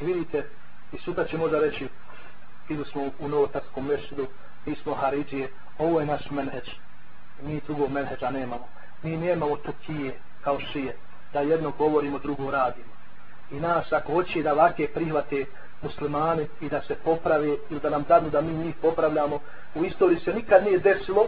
I vidite, I sutra će možda reći, idu smo u Novotarskom mešidu, mi smo Haridžije, ovo je naš menheđ. Mi drugog menheđa nemamo. Mi nemamo tukije kao šije, da jedno govorimo, drugo radimo. I nas ako hoće da vake prihvate muslimane i da se poprave ili da nam dadnu da mi njih popravljamo, u istoriji se nikad nije desilo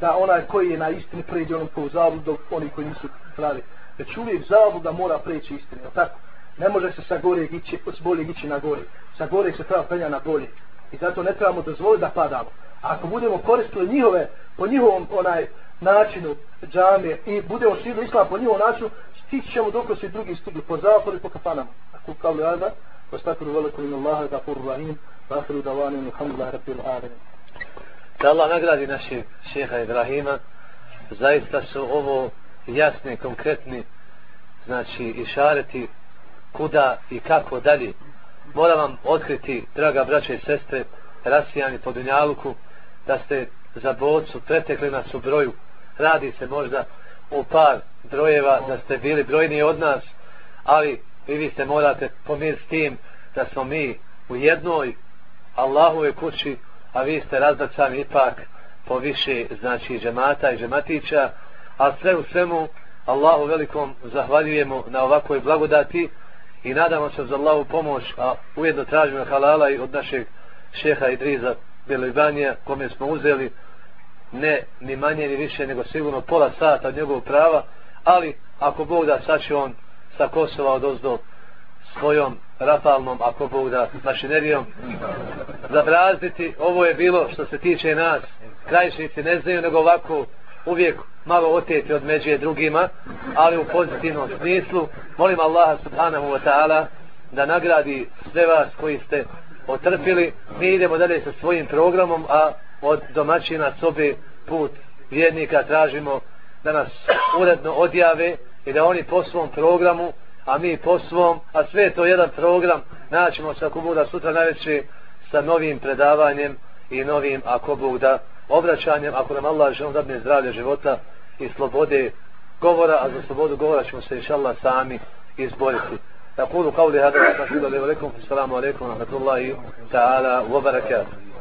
da onaj koji je na istini pređe onom kao zabludu, oni koji nisu pravi. Već uvijek zabluda mora preći istini, tako? Ne može se sa gore ići, s bolje ići na gore. Sa gore se treba penja na bolje. I zato ne trebamo dozvoliti da padamo. A ako budemo koristili njihove, po njihovom onaj načinu džame i budemo širili islam po njihovom načinu, stići ćemo dok su i drugi stigli po zapadu i po kafanama. Ako kao li ajda, wastakru ان الله غفور رحيم واخر rahim, الحمد لله رب العالمين rabbil alamin. Da Allah nagradi našeg šeha Ibrahima, zaista su ovo jasni, konkretni, znači i šareti kuda i kako dalje. Moram vam otkriti, draga braće i sestre, rasijani po Dunjaluku, da ste za bocu pretekli nas u broju. Radi se možda u par brojeva da ste bili brojni od nas, ali vi vi se morate pomiriti s tim da smo mi u jednoj Allahove kući, a vi ste razbacani ipak po više znači džemata i džematića, a sve u svemu Allahu velikom zahvaljujemo na ovakvoj blagodati i nadamo se za Allahu pomoć, a ujedno tražimo halala i od našeg šeha Idriza Belibanija, kome smo uzeli ne ni manje ni više nego sigurno pola sata od njegovog prava, ali ako Bog da sad će on sa Kosova od ozdo svojom rafalnom, ako Bog da mašinerijom zabrazditi, ovo je bilo što se tiče nas, krajišnici ne znaju nego ovako uvijek malo oteti od međe drugima, ali u pozitivnom smislu. Molim Allaha subhanahu wa ta'ala da nagradi sve vas koji ste otrpili. Mi idemo dalje sa svojim programom, a od domaćina sobe put vjernika tražimo da nas uredno odjave i da oni po svom programu, a mi po svom, a sve to jedan program, naćemo se ako Bog da sutra najveće sa novim predavanjem i novim ako Bog da obraćanjem, ako nam Allah želom dadne zdravlje života i slobode govora, a za slobodu govora ćemo se inša Allah sami izboriti. Na قولي هذا li الله salamu alaikum, salamu alaikum, rahmatullahi ta'ala, wa barakatuh.